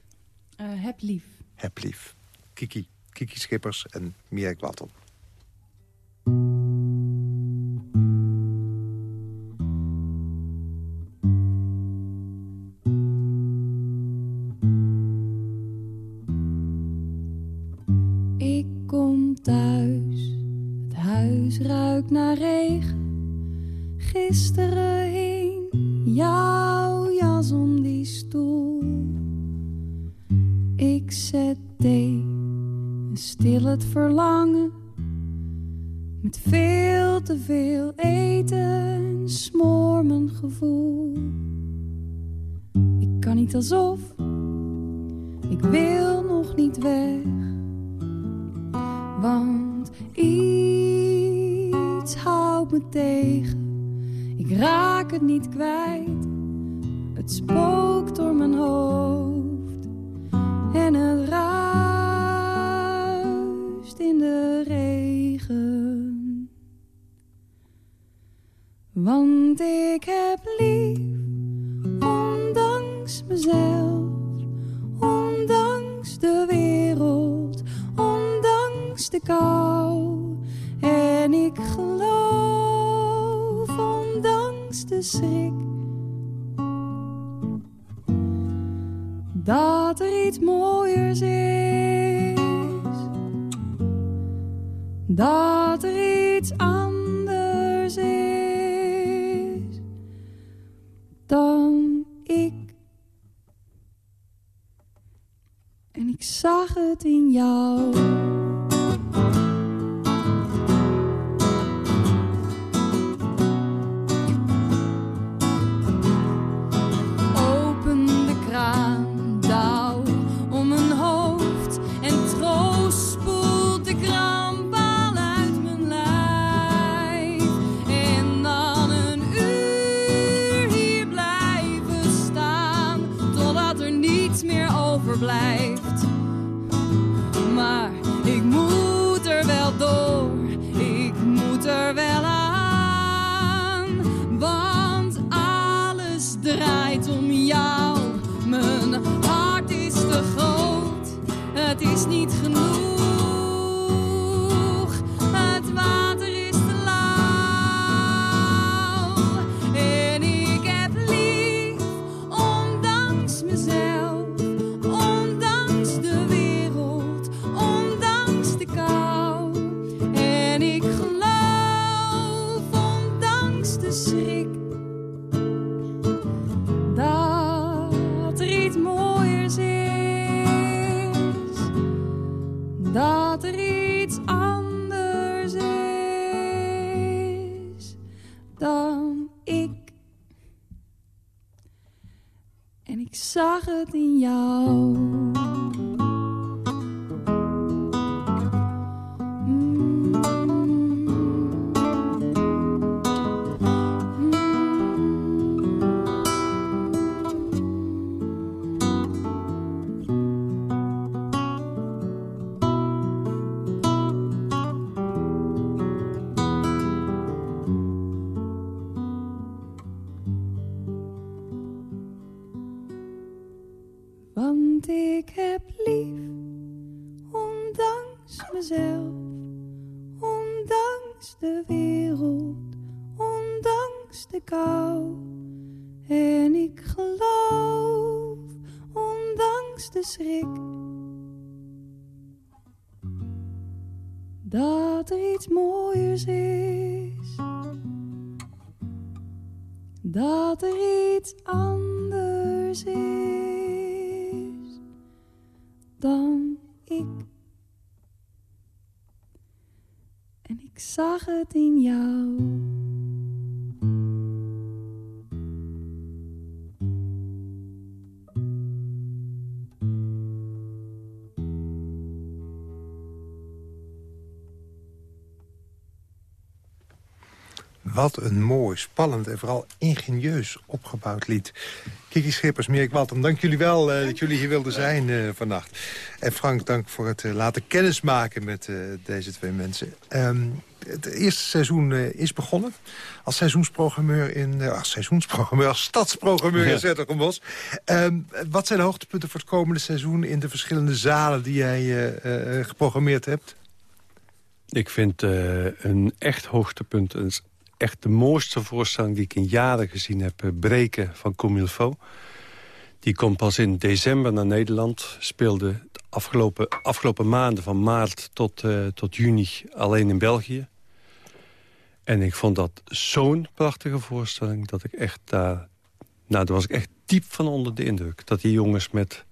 Uh, heb lief. Heb lief. Kiki. Kiki Schippers en Mirek Wattel. Ik kom thuis. Het huis ruikt naar regen. Gisteren het verlangen. Met veel te veel eten smoor gevoel. Ik kan niet alsof, ik wil nog niet weg. Want iets houdt me tegen. Ik raak het niet kwijt. Het spookt door mijn hoofd. En het Dat er iets mooiers is. Dat er iets anders is. Dan ik. En ik zag het in jou. En ik geloof, ondanks de schrik, dat er iets mooiers is. Dat er iets anders is dan ik. En ik zag het in jou. Wat een mooi, spannend en vooral ingenieus opgebouwd lied. Kiki Schippers, Mirk Waltem, dank jullie wel eh, dat jullie hier wilden zijn eh, vannacht. En Frank, dank voor het eh, laten kennismaken met deze twee mensen. Ehm, het eerste seizoen is begonnen. Als seizoensprogrammeur in... als seizoensprogrammeur, als stadsprogrammeur in Ja. Zettergenbos. Ehm, wat zijn de hoogtepunten voor het komende seizoen... in de verschillende zalen die jij geprogrammeerd hebt? Ik vind een echt hoogtepunt, echt de mooiste voorstelling die ik in jaren gezien heb, eh, Breken van Comilfo. Die komt pas in december naar Nederland, speelde de afgelopen, afgelopen maanden van maart tot, eh, tot juni alleen in België. En ik vond dat zo'n prachtige voorstelling dat ik echt daar... Nou, daar was ik echt diep van onder de indruk. Dat die jongens met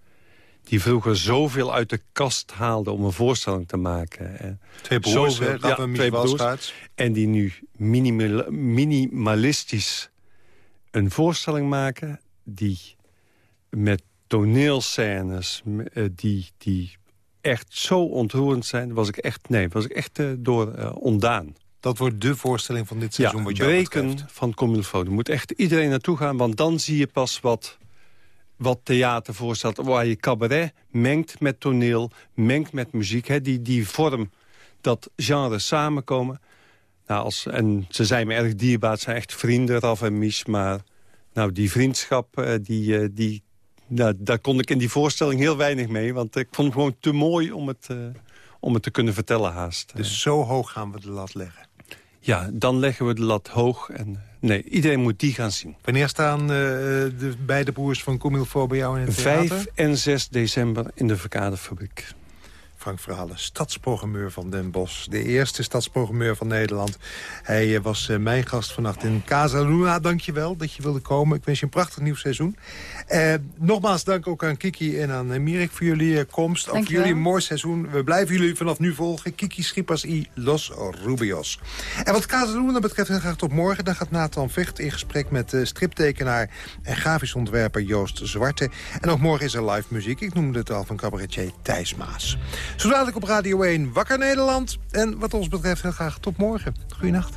die vroeger zoveel uit de kast haalden om een voorstelling te maken. En Twee broers, zoveel- hè, twee broers. En die nu minimal- minimalistisch een voorstelling maken... die met toneelscènes eh, die, die echt zo ontroerend zijn... was ik echt, nee, was ik echt eh, door eh, ontdaan. Dat wordt de voorstelling van dit seizoen ja, wat breken betreft. van Comilfo. Er moet echt iedereen naartoe gaan, want dan zie je pas wat, wat theater voorstelt. Waar je cabaret mengt met toneel, mengt met muziek. Hè, die, die vorm, dat genre samenkomen. Nou, als, en ze zijn me erg dierbaar, het zijn echt vrienden, Raf en Mies. Maar nou, die vriendschap, eh, die, eh, die, nou, daar kon ik in die voorstelling heel weinig mee. Want ik vond het gewoon te mooi om het, eh, om het te kunnen vertellen haast. Dus zo hoog gaan we de lat leggen. Ja, dan leggen we de lat hoog. En nee, iedereen moet die gaan zien. Wanneer staan eh, de beide broers van Comilfo bij jou in het theater? 5 en 6 december in de Verkadefabriek. Frank Verhalen, stadsprogrammeur van Den Bosch. De eerste stadsprogrammeur van Nederland. Hij eh, was eh, mijn gast vannacht in Casa Luna. Dank je wel dat je wilde komen. Ik wens je een prachtig nieuw seizoen. Eh, nogmaals dank ook aan Kiki en aan eh, Mirek voor jullie komst. Ook Dank voor je jullie een mooi seizoen. We blijven jullie vanaf nu volgen. Kiki Schippas y Los Rubios. En wat Casa Luna betreft, graag tot morgen. Dan gaat Nathan Vecht in gesprek met striptekenaar en grafisch ontwerper Joost Zwarte. En ook morgen is er live muziek. Ik noemde het al van cabaretier Thijs Maas. Zo dadelijk op Radio 1 Wakker Nederland. En wat ons betreft heel graag tot morgen. Goeienacht.